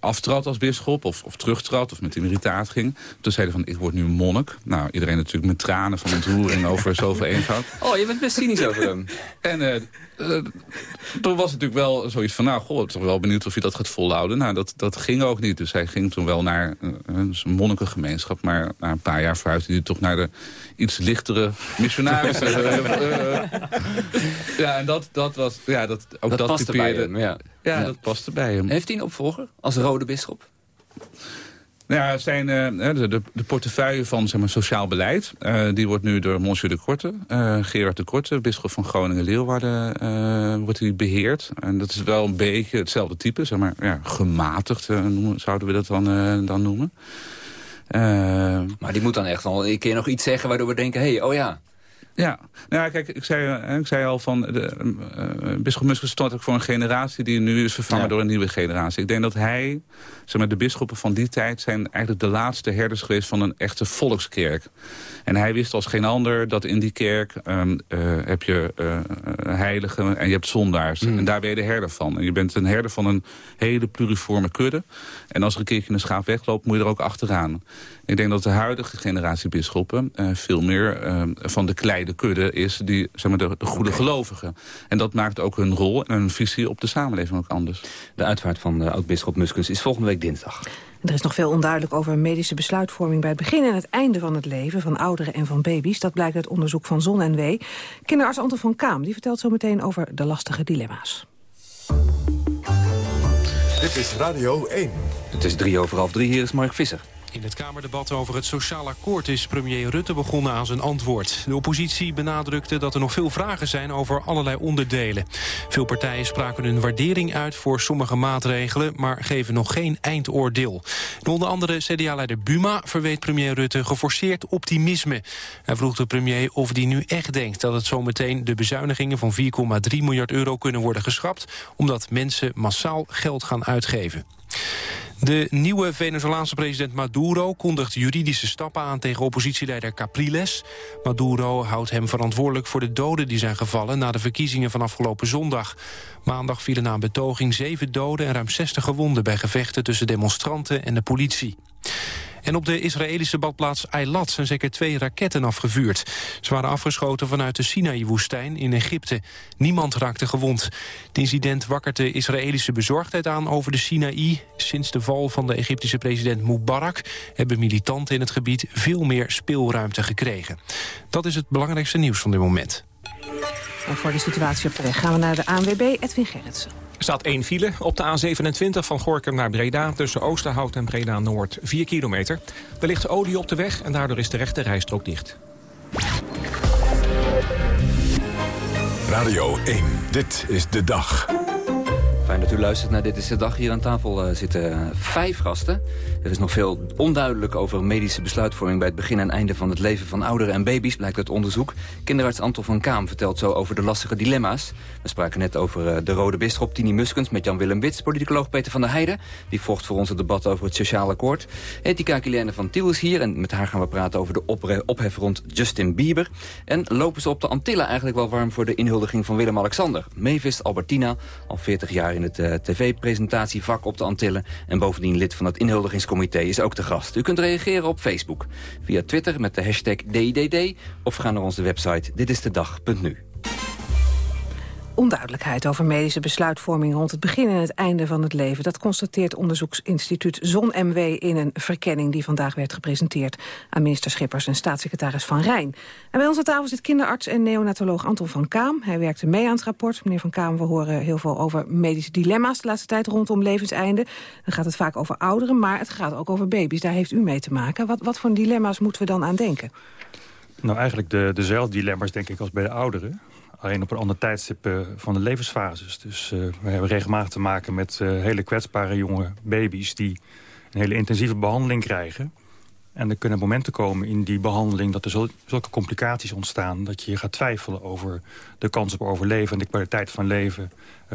aftrad als bisschop of, of terugtrad of met emeritaat ging. Toen zei hij van ik word nu monnik. Nou, iedereen natuurlijk met tranen van ontroering over [laughs] zoveel eenvoud.
Oh, je bent best cynisch over hem.
En uh, uh, toen was het natuurlijk wel zoiets van, nou, goh, ik ben wel benieuwd of je dat gaat volhouden. Nou, dat, dat ging ook niet. Dus hij ging toen wel naar uh, een monnikengemeenschap. Maar na een paar jaar verhuisde hij toch naar de iets lichtere missionarissen. [laughs] ja, en dat, dat was, ja, dat, ook
dat,
dat
paste bij hem, ja.
Ja, ja, dat paste bij hem.
Heeft hij een opvolger als rode bisschop?
Nou ja, zijn, uh, de, de, portefeuille van zeg maar, sociaal beleid... Uh, die wordt nu door Monsieur de Korte, uh, Gerard de Korte... bisschop van Groningen-Leeuwarden, wordt die beheerd. En dat is wel een beetje hetzelfde type, zeg maar, ja, gematigd zouden we dat dan, dan noemen.
maar die moet dan echt al een keer nog iets zeggen... waardoor we denken, hé, hey, oh ja...
Ja, nou ja, kijk, ik zei, eh, ik zei al van... De, uh, Bisschop stond ook voor een generatie... die nu is vervangen door een nieuwe generatie. Ik denk dat hij, zeg maar, de bisschoppen van die tijd... zijn eigenlijk de laatste herders geweest van een echte volkskerk. En hij wist als geen ander dat in die kerk um, uh, heb je uh, heiligen en je hebt zondaars. Mm. En daar ben je de herder van. En je bent een herder van een hele pluriforme kudde. En als er een keertje een schaap wegloopt, moet je er ook achteraan. Ik denk dat de huidige generatie bisschoppen veel meer uh, van de kleine kudde is... die zeg maar, de, de goede okay. gelovigen. En dat maakt ook hun rol en hun visie op de samenleving ook anders.
De uitvaart van de oud-bisschop Muskens is volgende week dinsdag.
Er is nog veel onduidelijk over medische besluitvorming... bij het begin en het einde van het leven van ouderen en van baby's. Dat blijkt uit onderzoek van Zon en W. Kinderarts Anton van Kaam die vertelt zo meteen over de lastige dilemma's.
Dit is Radio 1.
Het is drie over half drie, hier is Mark Visser.
In het Kamerdebat over het sociaal akkoord is premier Rutte begonnen aan zijn antwoord. De oppositie benadrukte dat er nog veel vragen zijn over allerlei onderdelen. Veel partijen spraken hun waardering uit voor sommige maatregelen... maar geven nog geen eindoordeel. En onder andere CDA-leider Buma verweet premier Rutte geforceerd optimisme. Hij vroeg de premier of die nu echt denkt dat het zometeen de bezuinigingen van 4,3 miljard euro kunnen worden geschrapt... omdat mensen massaal geld gaan uitgeven. De nieuwe Venezolaanse president Maduro kondigt juridische stappen aan tegen oppositieleider Capriles. Maduro houdt hem verantwoordelijk voor de doden die zijn gevallen na de verkiezingen van afgelopen zondag. Maandag vielen na een betoging zeven doden en ruim 60 gewonden bij gevechten tussen demonstranten en de politie. En op de Israëlische badplaats Eilat zijn zeker twee raketten afgevuurd. Ze waren afgeschoten vanuit de Sinaï-woestijn in Egypte. Niemand raakte gewond. Het incident wakkert de Israëlische bezorgdheid aan over de Sinaï. Sinds de val van de Egyptische president Mubarak... hebben militanten in het gebied veel meer speelruimte gekregen. Dat is het belangrijkste nieuws van dit moment.
En voor de situatie op de weg gaan we naar de ANWB, Edwin Gerritsen.
Er
staat één file op de A27 van Gorkum naar Breda... tussen Oosterhout en Breda-Noord, 4 kilometer. Er ligt olie op de weg en daardoor is de rechte rijstrook dicht.
Radio 1, dit is de dag.
Fijn dat u luistert naar Dit is de Dag. Hier aan tafel uh, zitten vijf gasten. Er is nog veel onduidelijk over medische besluitvorming... bij het begin en einde van het leven van ouderen en baby's... blijkt uit onderzoek. Kinderarts Anton van Kaam vertelt zo over de lastige dilemma's. We spraken net over uh, de rode bisschop Tini Muskens... met Jan-Willem Wits, politicoloog Peter van der Heijden. Die volgt voor ons het debat over het sociaal akkoord. Etika Kiliane van Tiel is hier... en met haar gaan we praten over de ophef rond Justin Bieber. En lopen ze op de Antillen eigenlijk wel warm... voor de inhuldiging van Willem-Alexander. Mavis Albertina, al 40 jaar in het uh, tv-presentatievak op de Antillen... en bovendien lid van het inhuldigingscomité is ook de gast. U kunt reageren op Facebook, via Twitter met de hashtag DIDD... of ga naar onze website ditistedag.nu
onduidelijkheid over medische besluitvorming rond het begin en het einde van het leven. Dat constateert onderzoeksinstituut ZonMW in een verkenning die vandaag werd gepresenteerd aan minister Schippers en staatssecretaris Van Rijn. En bij ons tafel zit kinderarts en neonatoloog Anton van Kaam. Hij werkte mee aan het rapport. Meneer Van Kaam, we horen heel veel over medische dilemma's de laatste tijd rondom levenseinde. Dan gaat het vaak over ouderen, maar het gaat ook over baby's. Daar heeft u mee te maken. Wat, wat voor dilemma's moeten we dan aan denken?
Nou, eigenlijk de, dezelfde dilemma's denk ik als bij de ouderen. Alleen op een ander tijdstip uh, van de levensfases. Dus uh, we hebben regelmatig te maken met uh, hele kwetsbare jonge baby's... die een hele intensieve behandeling krijgen. En er kunnen momenten komen in die behandeling... dat er zul zulke complicaties ontstaan... dat je gaat twijfelen over de kans op overleven... en de kwaliteit van leven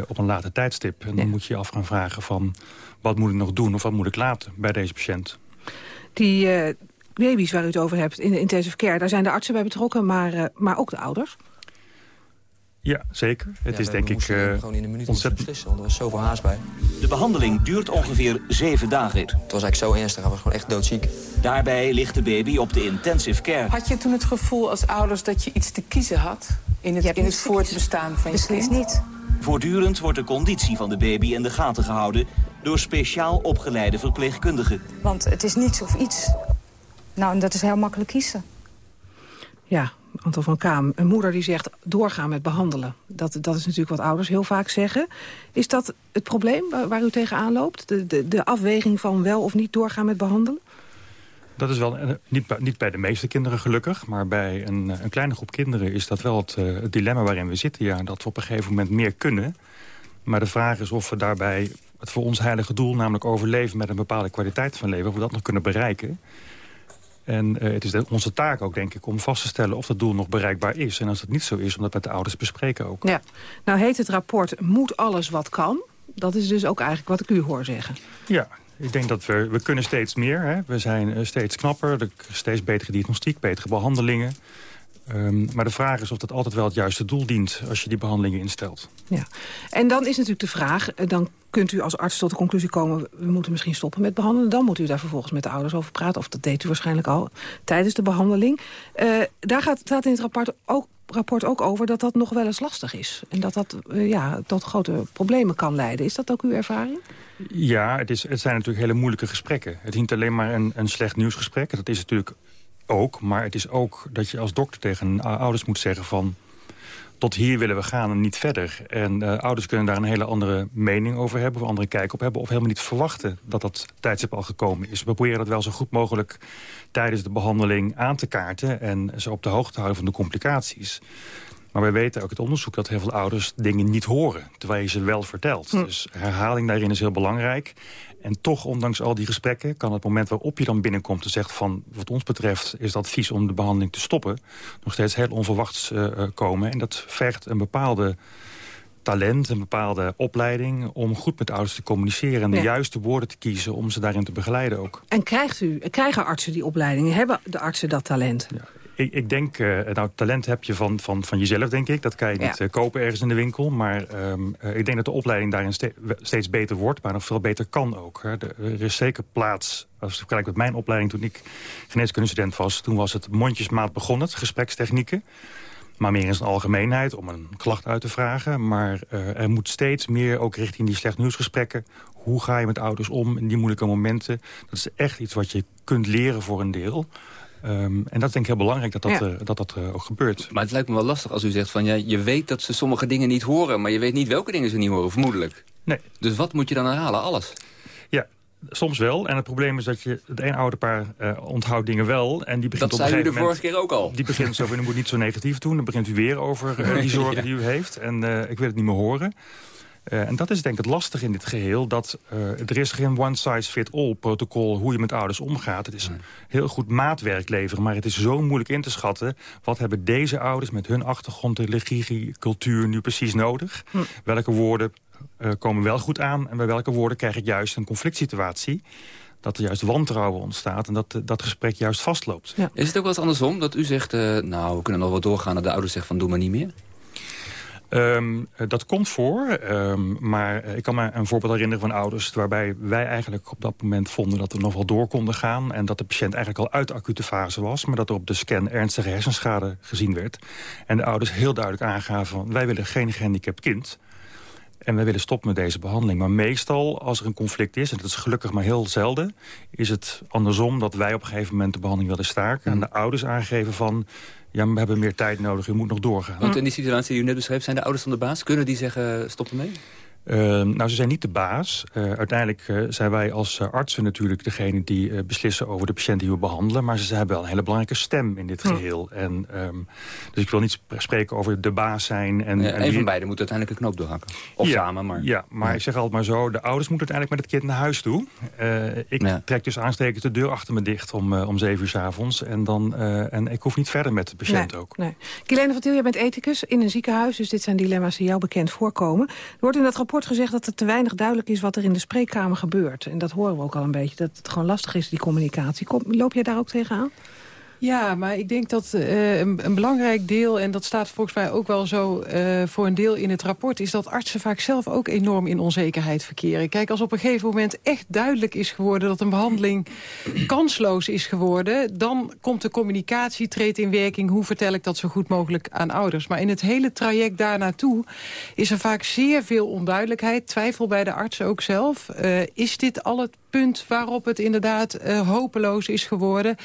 op een later tijdstip. En dan moet je je af gaan vragen van... wat moet ik nog doen of wat moet ik laten bij deze patiënt?
Die baby's waar u het over hebt in de intensive care... daar zijn de artsen bij betrokken, maar, maar ook de ouders...
Ja, zeker. Het is denk ik uh,
gewoon in een minuut ontzettend... beslissen, want er was zoveel haast bij. De behandeling duurt ongeveer zeven dagen. Het
was eigenlijk zo ernstig, hij was gewoon echt doodziek.
Daarbij ligt de baby op de intensive care.
Had je toen het gevoel als ouders dat je iets te kiezen had... in het, in het voortbestaan van je kind?
niet.
Voortdurend wordt de conditie van de baby in de gaten gehouden... door speciaal opgeleide verpleegkundigen.
Want het is niets of iets. Nou, en dat is heel makkelijk kiezen.
Ja, Anton van Kaam, een moeder die zegt doorgaan met behandelen. Dat, dat is natuurlijk wat ouders heel vaak zeggen. Is dat het probleem waar, u tegenaan loopt? De, de, de afweging van wel of niet doorgaan met behandelen?
Dat is wel, niet, niet bij de meeste kinderen gelukkig... maar bij een, een kleine groep kinderen is dat wel het, uh, het dilemma waarin we zitten. Ja, dat we op een gegeven moment meer kunnen. Maar de vraag is of we daarbij het voor ons heilige doel... namelijk overleven met een bepaalde kwaliteit van leven... of we dat nog kunnen bereiken... En uh, het is onze taak ook, denk ik, om vast te stellen of dat doel nog bereikbaar is. En als dat niet zo is, om dat met de ouders bespreken ook.
Ja. Nou heet het rapport Moet alles wat kan. Dat is dus ook eigenlijk wat ik u hoor zeggen.
Ja, ik denk dat we, we kunnen steeds meer. Hè. We zijn eh, steeds knapper, steeds betere diagnostiek, betere behandelingen. Um, maar de vraag is of dat altijd wel het juiste doel dient... als je die behandelingen instelt.
Ja. En dan is natuurlijk de vraag... Eh, dan kunt u als arts tot de conclusie komen... we moeten misschien stoppen met behandelen. Dan moet u daar vervolgens met de ouders over praten. Of dat deed u waarschijnlijk al tijdens de behandeling. Uh, daar gaat, staat in het rapport ook, rapport ook over dat dat nog wel eens lastig is. En dat dat uh, ja, tot grote problemen kan leiden. Is dat ook uw ervaring?
Ja, het, is, het zijn natuurlijk hele moeilijke gesprekken. Het is niet alleen maar een, een slecht nieuwsgesprek. Dat is natuurlijk ook. Maar het is ook dat je als dokter tegen ouders moet zeggen van... tot hier willen we gaan en niet verder. En uh, ouders kunnen daar een hele andere mening over hebben... of andere kijk op hebben... of helemaal niet verwachten dat dat tijdstip al gekomen is. We proberen dat wel zo goed mogelijk tijdens de behandeling aan te kaarten... en ze op de hoogte houden van de complicaties. Maar wij weten ook uit onderzoek dat heel veel ouders dingen niet horen... terwijl je ze wel vertelt. Hm. Dus herhaling daarin is heel belangrijk. En toch, ondanks al die gesprekken, kan het moment waarop je dan binnenkomt... en zegt van, wat ons betreft is het advies om de behandeling te stoppen... nog steeds heel onverwachts uh, komen. En dat vergt een bepaalde talent, een bepaalde opleiding... om goed met ouders te communiceren en de juiste woorden te kiezen... om ze daarin te begeleiden ook.
En krijgt u, krijgen artsen die opleiding? Hebben de artsen dat talent?
Ja. Ik, ik, denk, uh, nou, talent heb je van, van, van jezelf, denk ik. Dat kan je niet uh, kopen ergens in de winkel. Maar um, uh, ik denk dat de opleiding daarin ste steeds beter wordt. Maar nog veel beter kan ook. Hè. Er is zeker plaats, als ik vergelijk met mijn opleiding... toen ik geneeskundestudent was, toen was het mondjesmaat begonnen. gesprekstechnieken. Maar meer in zijn algemeenheid, om een klacht uit te vragen. Maar er moet steeds meer, ook richting die slecht nieuwsgesprekken... hoe ga je met ouders om in die moeilijke momenten? Dat is echt iets wat je kunt leren voor een deel... Um, en dat is denk ik heel belangrijk dat dat, ja. uh, dat, dat uh, ook gebeurt.
Maar het lijkt me wel lastig als u zegt van ja, je weet dat ze sommige dingen niet horen... maar je weet niet welke dingen ze niet horen, vermoedelijk.
Nee.
Dus wat moet je dan herhalen? Alles?
Ja, soms wel. En het probleem is dat je het een ouderpaar uh, onthoudt dingen wel. En die begint
dat
op
zei
een
u de
moment,
vorige keer ook al.
Die begint zo van, u moet niet zo negatief doen. Dan begint u weer over uh, die [laughs] zorgen ja. die u heeft. En uh, ik wil het niet meer horen. Uh, en dat is denk ik het lastige in dit geheel. Dat uh, er is geen one-size-fit-all protocol hoe je met ouders omgaat. Het is nee. heel goed maatwerk leveren. Maar het is zo moeilijk in te schatten. Wat hebben deze ouders met hun achtergrond, de religie, cultuur nu precies nodig? Hm. Welke woorden uh, komen wel goed aan? En bij welke woorden krijg ik juist een conflict situatie? dat er juist wantrouwen ontstaat en dat dat gesprek juist vastloopt.
Ja. Is het ook wel eens andersom? Dat u zegt, nou, we kunnen nog wel doorgaan... en de ouders zegt van, doe maar niet meer?
Um, dat komt voor, um, maar ik kan me een voorbeeld herinneren van ouders... waarbij wij eigenlijk op dat moment vonden dat we nog wel door konden gaan... en dat de patiënt eigenlijk al uit de acute fase was... maar dat er op de scan ernstige hersenschade gezien werd. En de ouders heel duidelijk aangaven van... wij willen geen gehandicapt kind... En wij willen stoppen met deze behandeling. Maar meestal, als er een conflict is, en dat is gelukkig maar heel zelden... is het andersom dat wij op een gegeven moment de behandeling willen staken... en de ouders aangeven van... ja, we hebben meer tijd nodig, u moet nog doorgaan.
Want in die situatie die u net beschreef, zijn de ouders van de baas? Kunnen die zeggen, stop ermee?
Uh, nou, ze zijn niet de baas. Uh, uiteindelijk uh, zijn wij als artsen natuurlijk degene die beslissen over de patiënt die we behandelen. Maar ze hebben wel een hele belangrijke stem in dit geheel. Ja. En, um, dus ik wil niet spreken over de baas zijn. En,
ja,
en
een van beiden moet uiteindelijk een knoop doorhakken. Of
ja,
samen, maar...
Ja, maar ja. ik zeg altijd maar zo, de ouders moeten uiteindelijk met het kind naar huis toe. ik trek dus aanstekend de deur achter me dicht om, om zeven uur s avonds. En, dan, en ik hoef niet verder met de patiënt
nee,
ook.
Nee. Kilene van Tiel, jij bent ethicus in een ziekenhuis. Dus dit zijn dilemma's die jou bekend voorkomen. Er wordt in dat rapport gezegd dat het te weinig duidelijk is wat er in de spreekkamer gebeurt. En dat horen we ook al een beetje, dat het gewoon lastig is, die communicatie. Kom, loop jij daar ook tegenaan?
Ja, maar ik denk dat uh, een, belangrijk deel... en dat staat volgens mij ook wel zo uh, voor een deel in het rapport... is dat artsen vaak zelf ook enorm in onzekerheid verkeren. Kijk, als op een gegeven moment echt duidelijk is geworden... dat een behandeling kansloos is geworden... dan komt de communicatie, treedt in werking... hoe vertel ik dat zo goed mogelijk aan ouders. Maar in het hele traject daar naartoe is er vaak zeer veel onduidelijkheid. Twijfel bij de artsen ook zelf. Uh, is dit al het punt waarop het inderdaad uh, hopeloos is geworden.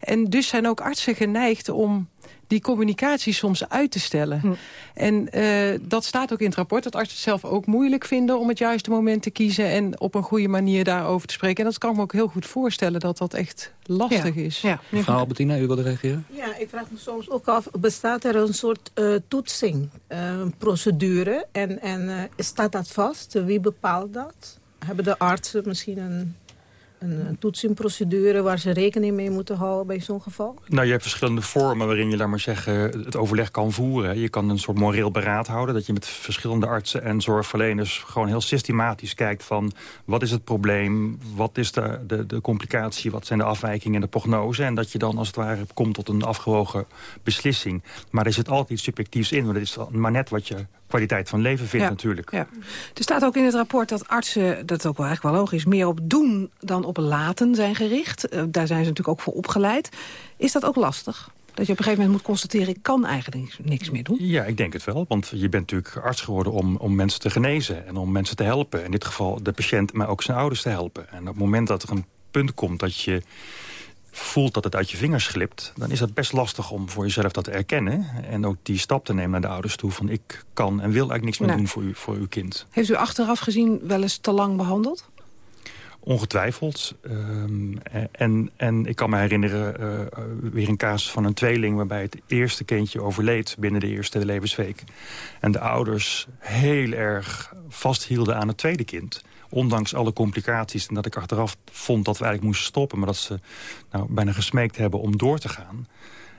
En dus zijn ook artsen geneigd om die communicatie soms uit te stellen. Hm. En uh, dat staat ook in het rapport, dat artsen het zelf ook moeilijk vinden... om het juiste moment te kiezen en op een goede manier daarover te spreken. En dat kan ik me ook heel goed voorstellen dat dat echt lastig
ja.
is.
Ja.
Mevrouw Albertina, u wilde reageren?
Ja, ik vraag me soms ook af, bestaat er een soort uh, toetsing, uh, procedure? En, en staat dat vast? Wie bepaalt dat? Hebben de artsen misschien een, een, waar ze rekening mee moeten houden bij zo'n geval?
Nou, je hebt verschillende vormen waarin je, laat maar zeggen... het overleg kan voeren. Je kan een soort moreel beraad houden... dat je met verschillende artsen en zorgverleners... gewoon heel systematisch kijkt van... wat is het probleem, wat is de, de, de complicatie... wat zijn de afwijkingen en de prognose... en dat je dan als het ware komt tot een afgewogen beslissing. Maar er zit altijd iets subjectiefs in... want het is maar net wat je kwaliteit van leven vindt
ja,
natuurlijk.
Ja. Er staat ook in het rapport dat artsen, dat is ook wel eigenlijk wel logisch... meer op doen dan op laten zijn gericht. Uh, daar zijn ze natuurlijk ook voor opgeleid. Is dat ook lastig? Dat je op een gegeven moment moet constateren... ik kan eigenlijk niks meer doen?
Ja, ik denk het wel. Want je bent natuurlijk arts geworden om, om mensen te genezen... en om mensen te helpen. In dit geval de patiënt, maar ook zijn ouders te helpen. En op het moment dat er een punt komt dat je voelt dat het uit je vingers glipt... dan is het best lastig om voor jezelf dat te erkennen. En ook die stap te nemen naar de ouders toe... van ik kan en wil eigenlijk niks meer doen voor, u, voor uw kind.
Heeft u achteraf gezien wel eens te lang behandeld?
Ongetwijfeld. Ehm, en, en ik kan me herinneren uh, weer een casus van een tweeling... waarbij het eerste kindje overleed binnen de eerste levensweek. En de ouders heel erg vasthielden aan het tweede kind ondanks alle complicaties... en dat ik achteraf vond dat we eigenlijk moesten stoppen... maar dat ze nou, bijna gesmeekt hebben om door te gaan.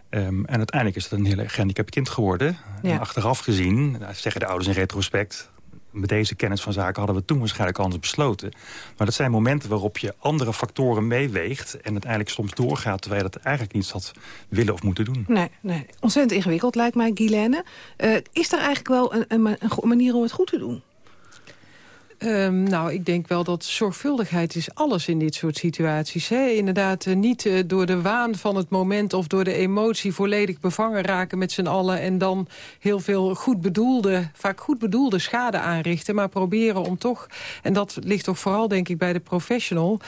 Um, en uiteindelijk is het een heel gehandicapt kind geworden.
Ja.
En achteraf gezien, nou, zeggen de ouders in retrospect... met deze kennis van zaken hadden we toen waarschijnlijk anders besloten. Maar dat zijn momenten waarop je andere factoren meeweegt... en uiteindelijk soms doorgaat terwijl je dat eigenlijk niet had willen of moeten doen.
Nee, nee. ontzettend ingewikkeld lijkt mij, Guilaine. Uh, is er eigenlijk wel een, een manier om het goed te doen?
Um, nou, ik denk wel dat zorgvuldigheid is alles in dit soort situaties. Inderdaad, uh, niet uh, door de waan van het moment of door de emotie volledig bevangen raken met z'n allen... en dan heel veel goed bedoelde, vaak goed bedoelde schade aanrichten. Maar proberen om toch, en dat ligt toch vooral denk ik bij de professional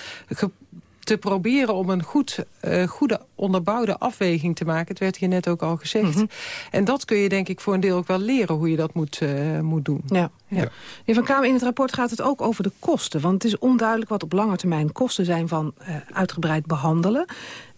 te proberen om een goed, uh, goede onderbouwde afweging te maken. Het werd hier net ook al gezegd. Mhm. En dat kun je denk ik voor een deel ook wel leren hoe je dat moet, uh, moet doen.
Ja. Ja. ja. Van Kamer, in het rapport gaat het ook over de kosten. Want het is onduidelijk wat op lange termijn kosten zijn van uh, uitgebreid behandelen.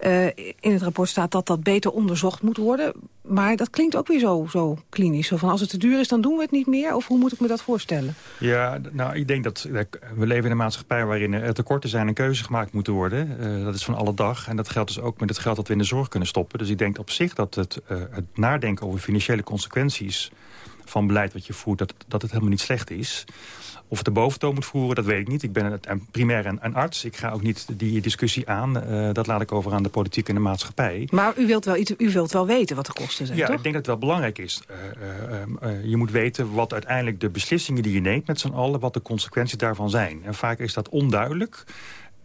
Uh, in het rapport staat dat dat beter onderzocht moet worden. Maar dat klinkt ook weer zo, zo klinisch. Zo van als het te duur is, dan doen we het niet meer? Of hoe moet ik me dat voorstellen?
Ja, nou, ik denk dat we leven in een maatschappij waarin er tekorten zijn en keuzes gemaakt moeten worden. Uh, dat is van alle dag. En dat geldt dus ook met het geld dat we in de zorg kunnen stoppen. Dus ik denk op zich dat het, het nadenken over financiële consequenties van beleid wat je voert, dat, dat het helemaal niet slecht is. Of het de boventoon moet voeren, dat weet ik niet. Ik ben een, primair een, een, arts. Ik ga ook niet die discussie aan. Uh, dat laat ik over aan de politiek en de maatschappij.
Maar u wilt wel, iets, u wilt wel weten wat de kosten zijn,
Ja,
toch?
ik denk dat het wel belangrijk is. Uh, uh, je moet weten wat uiteindelijk de beslissingen die je neemt met z'n allen... wat de consequenties daarvan zijn. En vaak is dat onduidelijk.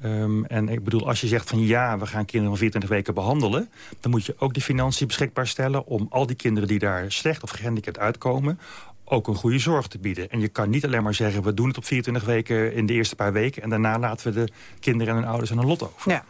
Um, en ik bedoel, als je zegt van ja, we gaan kinderen van 24 weken behandelen... dan moet je ook die financiën beschikbaar stellen... om al die kinderen die daar slecht of gehandicapt uitkomen ook een goede zorg te bieden. En je kan niet alleen maar zeggen... we doen het op 24 weken in de eerste paar weken... en daarna laten we de kinderen en hun ouders aan een lot over.
Ja,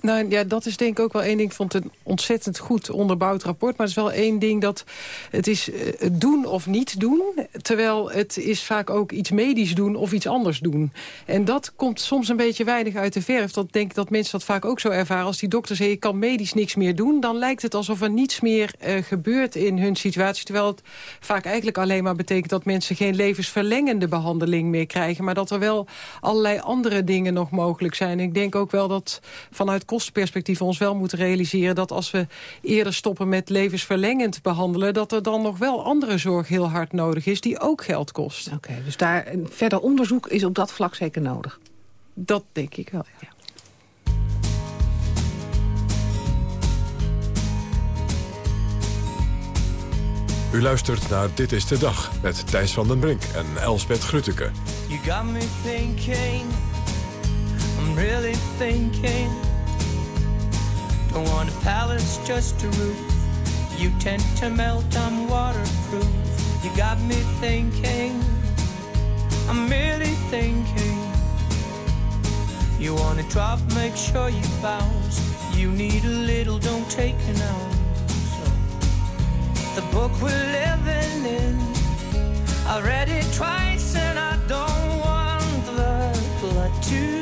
nou, ja, dat is denk ik ook wel één ding. Ik vond het een ontzettend goed onderbouwd rapport. Maar het is wel één ding dat het is uh, doen of niet doen. Terwijl het is vaak ook iets medisch doen of iets anders doen. En dat komt soms een beetje weinig uit de verf. Dat denk ik dat mensen dat vaak ook zo ervaren. Als die dokter zegt, ik kan medisch niks meer doen... dan lijkt het alsof er niets meer uh, gebeurt in hun situatie. Terwijl het vaak eigenlijk alleen maar betekent... dat mensen geen levensverlengende behandeling meer krijgen. Maar dat er wel allerlei andere dingen nog mogelijk zijn. ik denk ook wel dat vanuit kostenperspectief ons wel moeten realiseren... dat als we eerder stoppen met levensverlengend behandelen... dat er dan nog wel andere zorg heel hard nodig is die ook geld kost.
Oké, dus daar verder onderzoek is op dat vlak zeker nodig?
Dat denk ik wel, ja.
U luistert naar Dit is de Dag met Thijs van den Brink en Elsbeth Grutteke.
You got me thinking I'm really thinking. Don't want a palace, just a roof. You tend to melt, I'm waterproof. You got me thinking. I'm really thinking. You wanna drop, make sure you bounce. You need a little, don't take an ounce. So, the book we're living in, I read it twice and I don't want the blood to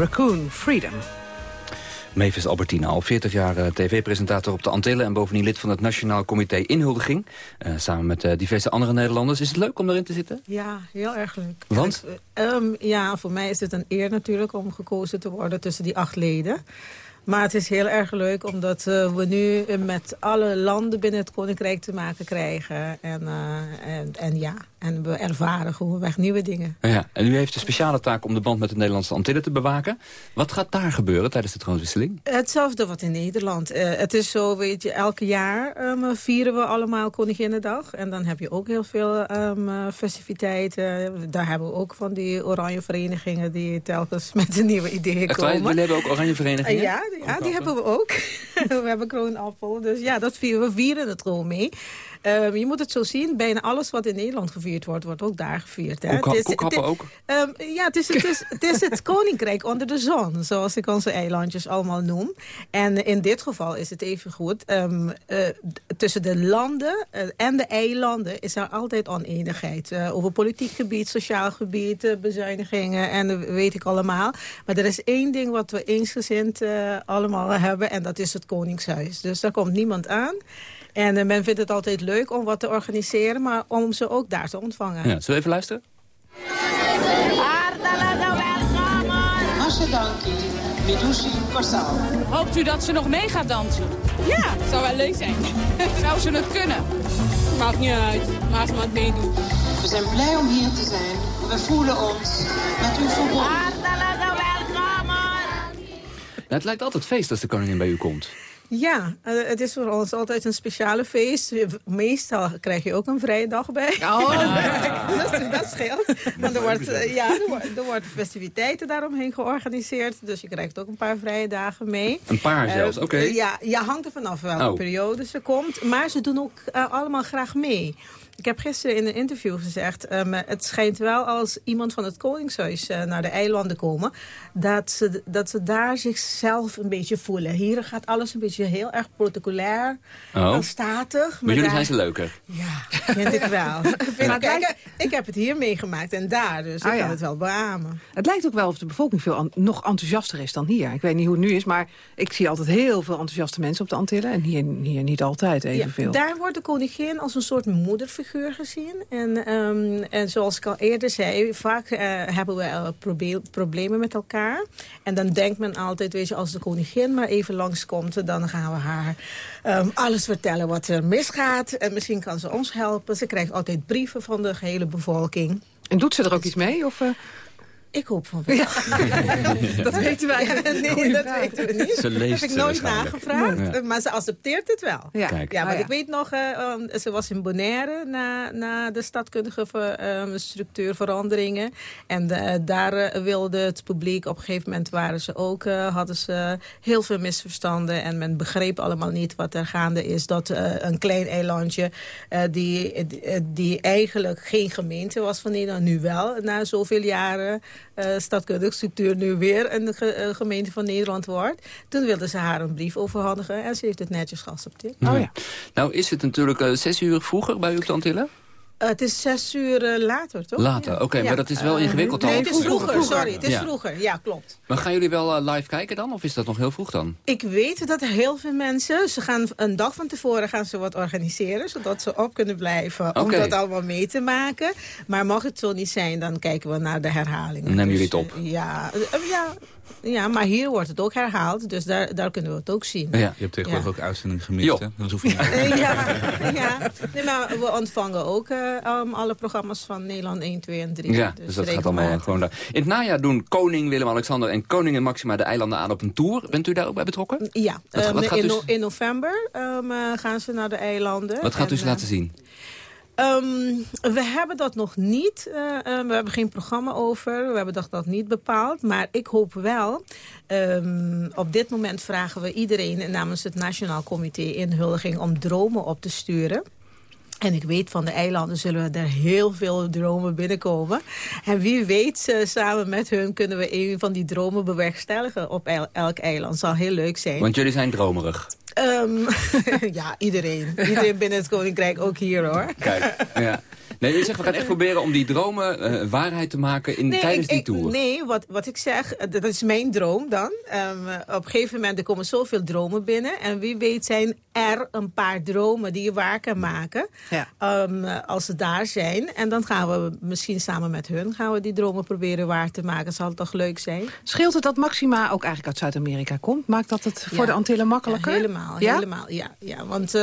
Raccoon Freedom.
Mavis Albertina, al 40 jaar uh, tv-presentator op de Antillen... en bovendien lid van het Nationaal Comité Inhuldiging. Uh, samen met uh, diverse andere Nederlanders. Is het leuk om erin te zitten?
Ja, heel erg leuk.
Want?
Um, ja, voor mij is het een eer natuurlijk om gekozen te worden tussen die acht leden. Maar het is heel erg leuk omdat uh, we nu met alle landen binnen het Koninkrijk te maken krijgen. En, uh, en, en, ja, en we ervaren gewoon weg nieuwe dingen.
Ja, en u heeft de speciale taak om de band met de Nederlandse Antillen te bewaken. Wat gaat daar gebeuren tijdens de troonswisseling?
Hetzelfde wat in Nederland. Uh, het is zo, weet je, elke jaar um, vieren we allemaal Koninginnedag. En dan heb je ook heel veel um, festiviteiten. Daar hebben we ook van die oranje verenigingen die telkens [laughs] met een nieuwe ideeën
Echt,
komen.
Jullie hebben ook oranje verenigingen?
ja, ja, die hebben we ook. [laughs] we hebben kroonappel. Dus ja, dat vieren, we vieren het gewoon mee. Um, je moet het zo zien, bijna alles wat in Nederland gevierd wordt, wordt ook daar gevierd. Hè?
Koek-
Het is-
koekhappen
het-
ook?
Ehm, ja, het is, het, is, het is het koninkrijk onder de zon, zoals ik onze eilandjes allemaal noem. En in dit geval is het even goed. ehm, eh, tussen de landen eh, en de eilanden is er altijd oneenigheid. eh, over politiek gebied, sociaal gebied, bezuinigingen en weet ik allemaal. Maar er is één ding wat we eensgezind allemaal hebben en dat is het Koningshuis. Dus daar komt niemand aan. En eh, men vindt het altijd leuk om wat te organiseren, maar om ze ook daar te ontvangen.
Ja, zullen we even luisteren?
Hoopt u dat ze nog mee gaat dansen? Ja, zou wel leuk zijn. [laughs] zou ze het kunnen? Maakt niet uit, maar ze moet meedoen.
We zijn blij om hier te zijn. We voelen ons met u verbonden.
Nou, het lijkt altijd feest als de koningin bij u komt.
Ja, eh, het is voor ons altijd een speciale feest. Meestal krijg je ook een vrije dag bij. [laughs] dat, dat scheelt. Want er, wordt, eh, ja, er, wordt, er worden festiviteiten daaromheen georganiseerd. Dus je krijgt ook een paar vrije dagen mee.
Een paar
Eh,
zelfs, oké.
Ja, ja, hangt er vanaf welke
Oh.
periode ze komt. Maar ze doen ook allemaal graag mee. Ik heb gisteren in een interview gezegd... ehm, het schijnt wel als iemand van het Koningshuis eh, naar de eilanden komen... Dat ze, dat ze daar zichzelf een beetje voelen. Hier gaat alles een beetje heel erg protocolair
Oh.
en statig.
Bij jullie
daar-
zijn ze leuker.
Vind ik wel. [laughs] Vind
Maar
ik, heb het hier meegemaakt en daar, dus
Ah,
ik
ja.
kan het wel beamen.
Het lijkt ook wel of de bevolking veel an- nog enthousiaster is dan hier. Ik weet niet hoe het nu is, maar ik zie altijd heel veel enthousiaste mensen op de Antillen. En hier, hier niet altijd evenveel.
Ja, daar wordt de koningin als een soort moederfiguur gezien. En, ehm, en zoals ik al eerder zei, vaak eh, hebben we eh, problemen met elkaar. En dan denkt men altijd, weet je, als de koningin maar even langskomt... dan gaan we haar ehm, alles vertellen wat er misgaat. En misschien kan ze ons helpen. Ze krijgt altijd brieven van de gehele bevolking.
En doet ze er ook iets mee? Of, eh?
Ik hoop van wel. [laughs]
dat weten wij.
Nee,
Goeie
dat
vraag.
weten we niet.
Ze leest
heb ik nooit nagevraagd.
Nee.
Maar ze accepteert het wel.
Ja.
Kijk.
Ja,
Ah,
want
ja.
ik weet nog, eh, um, ze was in Bonaire na, na de stadkundige ver- um, structuurveranderingen. En eh, daar eh, wilde het publiek, op een gegeven moment waren ze ook, eh, hadden ze heel veel misverstanden. En men begreep allemaal niet wat er gaande is. Dat eh, een klein eilandje, eh, die, die eigenlijk geen gemeente was van Nederland, nu wel, na zoveel jaren stadkundige structuur, nu weer een ge- eh, gemeente van Nederland wordt. Toen wilden ze haar een brief overhandigen en ze heeft het netjes geaccepteerd.
Ja. Nou is het natuurlijk eh, zes uur vroeger bij u op
Eh, het is zes uur eh, later, toch?
Later, oké, maar dat is wel
Eh,
ingewikkeld
Nee, het is vroeger,
Vroeger.
sorry. Het is
Ja.
vroeger, ja, klopt.
Maar gaan jullie wel live kijken dan? Of is dat nog heel vroeg dan?
Ik weet dat heel veel mensen, ze gaan een dag van tevoren gaan ze wat organiseren, zodat ze op kunnen blijven om dat allemaal mee te maken. Maar mocht het zo niet zijn, dan kijken we naar de herhalingen. Dus,
jullie het op.
eh, ja, ja, ja, maar hier wordt het ook herhaald, dus daar, daar kunnen we het ook zien.
Ja.
Je hebt tegenwoordig
Ja.
ook uitzendingen gemist,
Jo.
hè? Dat hoef je niet. [laughs]
Ja, ja. Nee, maar we ontvangen ook eh, um, alle programma's van Nederland 1, 2 en 3.
Ja, dus, dat gaat allemaal gewoon daar. In het najaar doen koning Willem-Alexander en koningin Maxima de eilanden aan op een tour. Bent u daar ook bij betrokken?
Ja,
Wat-
ehm,
wat gaat
in,
dus-
no- in november ehm, eh, gaan ze naar de eilanden.
Wat gaat u
En,
ze
eh,
laten zien?
Ehm, we hebben dat nog niet. eh, eh, we hebben geen programma over. We hebben dat nog niet bepaald. Maar ik hoop wel. ehm, op dit moment vragen we iedereen namens het Nationaal Comité inhuldiging om dromen op te sturen. En ik weet van de eilanden zullen er heel veel dromen binnenkomen. En wie weet, eh, samen met hun kunnen we een van die dromen bewerkstelligen op el- elk eiland. zal heel leuk zijn.
Want jullie zijn dromerig.
Ehm, [laughs] ja, iedereen. Iedereen binnen het Koninkrijk, ook hier hoor.
Kijk, ja. Nee, u zegt we gaan echt proberen om die dromen eh, waarheid te maken in, tijdens
ik-
die
ik-
tour.
nee, wat, wat ik zeg, eh, dat is mijn droom dan. Ehm, eh, op een gegeven moment er komen zoveel dromen binnen. En wie weet zijn er een paar dromen die je waar kan maken.
Ja.
Ehm, eh, als ze daar zijn. En dan gaan we misschien samen met hun gaan we die dromen proberen waar te maken. Zal het toch leuk zijn?
Scheelt het dat Maxima ook eigenlijk uit Zuid-Amerika komt? Maakt dat het voor
Ja.
de Antillen makkelijker?
Ja, helemaal,
Ja?
helemaal. Ja, ja, want eh,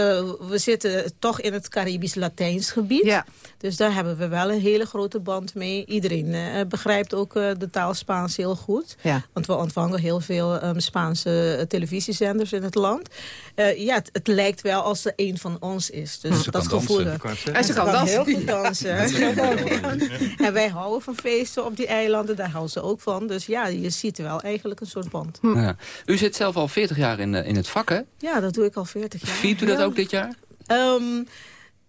we zitten toch in het Caribisch-Latijns gebied.
Ja.
Dus daar hebben we wel een hele grote band mee. Iedereen eh, begrijpt ook eh, de taal Spaans heel goed.
Ja.
Want we ontvangen heel veel ehm, Spaanse eh, televisiezenders in het land. Eh, ja, het, het lijkt wel als ze een van ons is. Dus
Ze
dat
kan dansen,
gevoel.
ik wou het zeggen.
En ze kan dansen. [laughs]
heel goed dansen. en wij houden van feesten op die eilanden. Daar houden ze ook van. Dus ja, je ziet wel eigenlijk een soort band.
Ja. U zit zelf al 40 jaar in, in het vak, hè?
Ja, dat doe ik al 40 jaar.
Viert u dat
Ja.
ook dit jaar?
Ehm,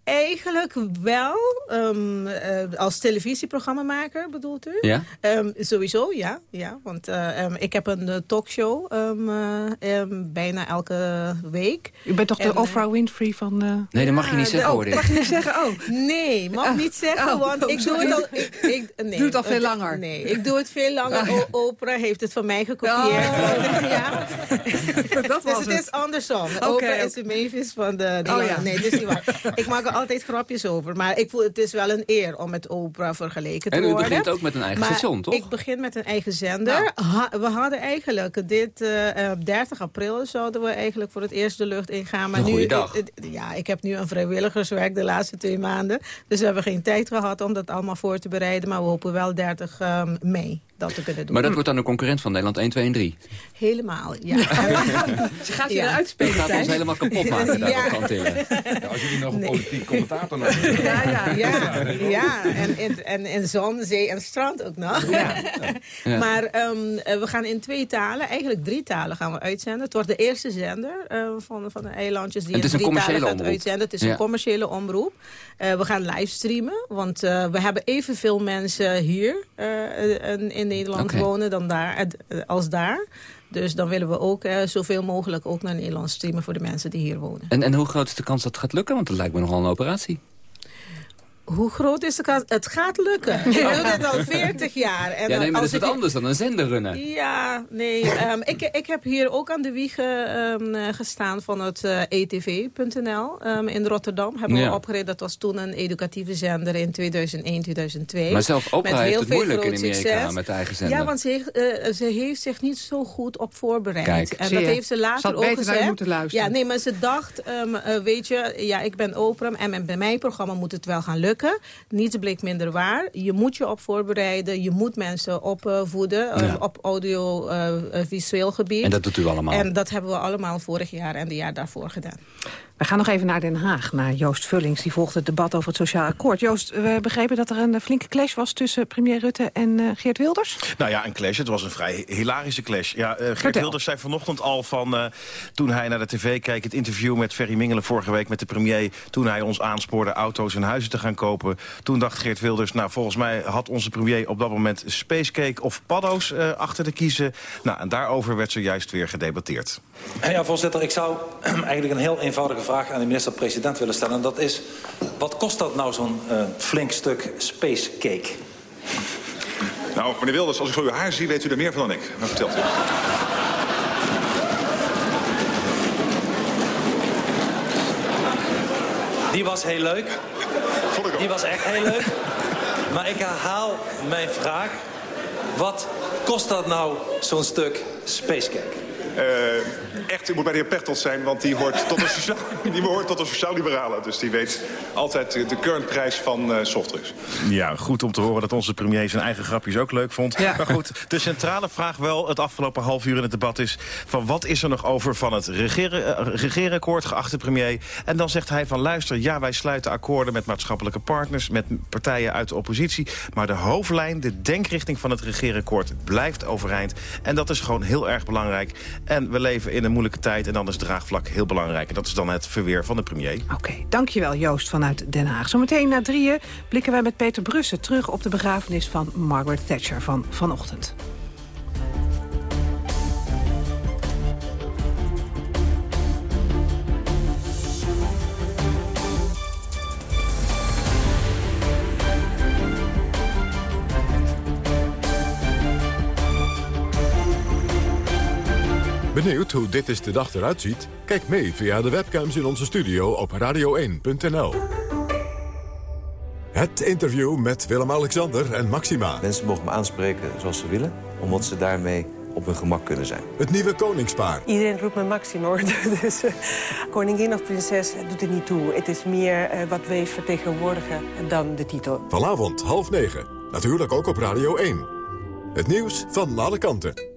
eigenlijk wel. Um, uh, als televisieprogrammamaker bedoelt u?
Ja.
Um, sowieso, ja. ja want uh, um, ik heb een talkshow uh, bijna elke week.
U bent toch de Oprah Winfrey van...
Nee, dat mag je niet zeggen,
hoor.
Oh,
mag je niet zeggen, oh. [laughs]
Nee, mag niet zeggen, oh, want ik doe het al... Ik, ik, nee,
doe het al veel langer.
Nee, ik doe het veel langer. Oh. Oprah heeft het van mij gekopieerd. Oh. [laughs] ja. [laughs]
dat was
dus het, is andersom.
Okay,
Oprah is de Mavis van de... de
oh, ja.
Nee, dat is niet waar. Ik maak altijd grapjes over. Maar ik voel, het is wel een eer om met Oprah vergeleken te
en u
worden.
begint ook met een eigen
maar
station, toch?
ik begin met een eigen zender. Ha, we hadden eigenlijk dit... Uh, 30 april zouden we eigenlijk voor het eerst de lucht ingaan. Maar nu,
dag.
Ja, ik heb nu een vrijwilligerswerk de laatste twee maanden. Dus we hebben geen tijd gehad om dat allemaal voor te bereiden. Maar we hopen wel 30 um, mei dat te kunnen doen.
Maar dat wordt dan een concurrent van Nederland 1, 2 en 3?
Helemaal, ja. [laughs]
Ze gaat je eruit spelen,
Je gaat ons helemaal kapot maken daar
Ja.
Ja, als jullie nog een
Nee.
politiek commentator nog hebben.
Ja, ja.
Ja, ja. En, en, en, en zon, zee en strand ook nog.
Ja. [laughs]
Ja.
Maar ehm, eh, we gaan in twee talen, eigenlijk drie talen gaan we uitzenden. Het wordt de eerste zender eh, van, van de eilandjes die
het is
in
een
drie talen
commerciële
gaat
omroep.
uitzenden. Het is
Ja.
een commerciële omroep. Eh, we gaan livestreamen, want eh, we hebben evenveel mensen hier eh, in, in Nederland wonen dan daar, eh, als daar. Dus dan willen we ook eh, zoveel mogelijk ook naar Nederland streamen voor de mensen die hier wonen.
En, en hoe groot is de kans dat het gaat lukken? Want dat lijkt me nogal een operatie.
Hoe groot is de kans? Het gaat lukken. [laughs] Ik doe dit al 40 jaar. En
ja, nee, maar
als
dat is wat
ik-
anders dan een zender runnen.
Ja, nee. ehm, ik, ik heb hier ook aan de wieg ehm, eh, gestaan van het eh, etv.nl ehm, in Rotterdam. Hebben
Ja.
we opgericht. Dat was toen een educatieve zender in 2001, 2002.
Maar zelf Oprah
Met
heeft
heel
het
veel
moeilijk in Amerika
succes.
met eigen zender.
Ja, want ze heeft, eh, ze heeft zich niet zo goed op voorbereid.
Kijk.
En dat
je.
heeft ze later ook gezegd.
moeten luisteren.
Ja, nee, maar ze dacht, weet je, ja, ik ben Oprah en bij mijn programma moet het wel gaan lukken. Niets bleek minder waar. Je moet je op voorbereiden. Je moet mensen opvoeden eh,
Ja.
op audio-visueel gebied.
En dat doet u allemaal.
En dat hebben we allemaal vorig jaar en de jaar daarvoor gedaan.
We gaan nog even naar Den Haag, naar Joost Vullings. Die volgt het debat over het sociaal akkoord. Joost, we begrepen dat er een flinke clash was tussen premier Rutte en eh, Geert Wilders.
Nou ja, een clash. Het was een vrij hilarische clash. Ja, eh, Geert
Vertel.
Wilders zei vanochtend al van... eh, toen hij naar de tv keek, het interview met Ferry Mingelen vorige week met de premier... toen hij ons aanspoorde auto's en huizen te gaan kopen... toen dacht Geert Wilders, nou volgens mij had onze premier op dat moment... spacecake of paddo's eh, achter te kiezen. Nou, en daarover werd zojuist weer gedebatteerd.
Ja, voorzitter, ik zou [clears throat] eigenlijk een heel eenvoudige vraag aan de minister-president willen stellen. En dat is, wat kost dat nou zo'n eh, flink stuk spacecake?
Nou, meneer Wilders, als ik zo uw haar zie, weet u er meer van dan ik. Maar vertelt u.
Die was heel leuk. Die was echt heel leuk. Maar ik herhaal mijn vraag. Wat kost dat nou, zo'n stuk spacecake?
Eh, echt, u moet bij de heer Pechtold zijn, want die hoort tot de, sociaal, [laughs] die behoort tot de sociaal-liberalen. Dus die weet altijd de current prijs van eh softdrugs.
Ja, goed om te horen dat onze premier zijn eigen grapjes ook leuk vond. Maar goed, de centrale vraag wel het afgelopen half uur in het debat is... van wat is er nog over van het regeren, eh, regeerakkoord, geachte premier? En dan zegt hij van luister, ja, wij sluiten akkoorden met maatschappelijke partners... met partijen uit de oppositie. Maar de hoofdlijn, de denkrichting van het regeerakkoord blijft overeind. En dat is gewoon heel erg belangrijk. En we leven in een moeilijke tijd en dan is draagvlak heel belangrijk. En dat is dan het verweer van de premier.
Oké, dankjewel Joost vanuit Den Haag. Zometeen na drieën blikken wij met Peter Brussen terug op de begrafenis van Margaret Thatcher van vanochtend.
Benieuwd hoe dit is de dag eruit ziet? Kijk mee via de webcams in onze studio op radio1.nl. Het interview met Willem-Alexander en Maxima.
Mensen mogen me aanspreken zoals ze willen, omdat ze daarmee op hun gemak kunnen zijn.
Het nieuwe koningspaar.
Iedereen roept me Maxima hoor. [laughs] Dus eh, koningin of prinses doet er niet toe. Het is meer eh, wat wij vertegenwoordigen dan de titel.
Vanavond half negen. Natuurlijk ook op Radio 1. Het nieuws van alle kanten.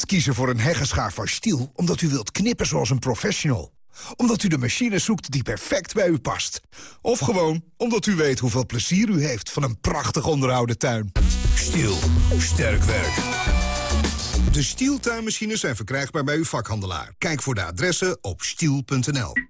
kunt kiezen voor een heggenschaar van Stiel omdat u wilt knippen zoals een professional. Omdat u de machine zoekt die perfect bij u past. Of gewoon omdat u weet hoeveel plezier u heeft van een prachtig onderhouden tuin. Stiel. Sterk werk. De Stiel tuinmachines zijn verkrijgbaar bij uw vakhandelaar. Kijk voor de adressen op stiel.nl.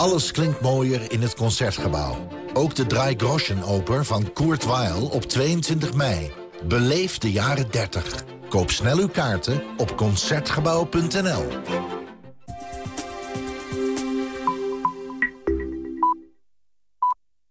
Alles klinkt mooier in het Concertgebouw. Ook de Dry Groschen-oper van Kurt Weill op 22 mei. Beleef de jaren 30. Koop snel uw kaarten op Concertgebouw.nl.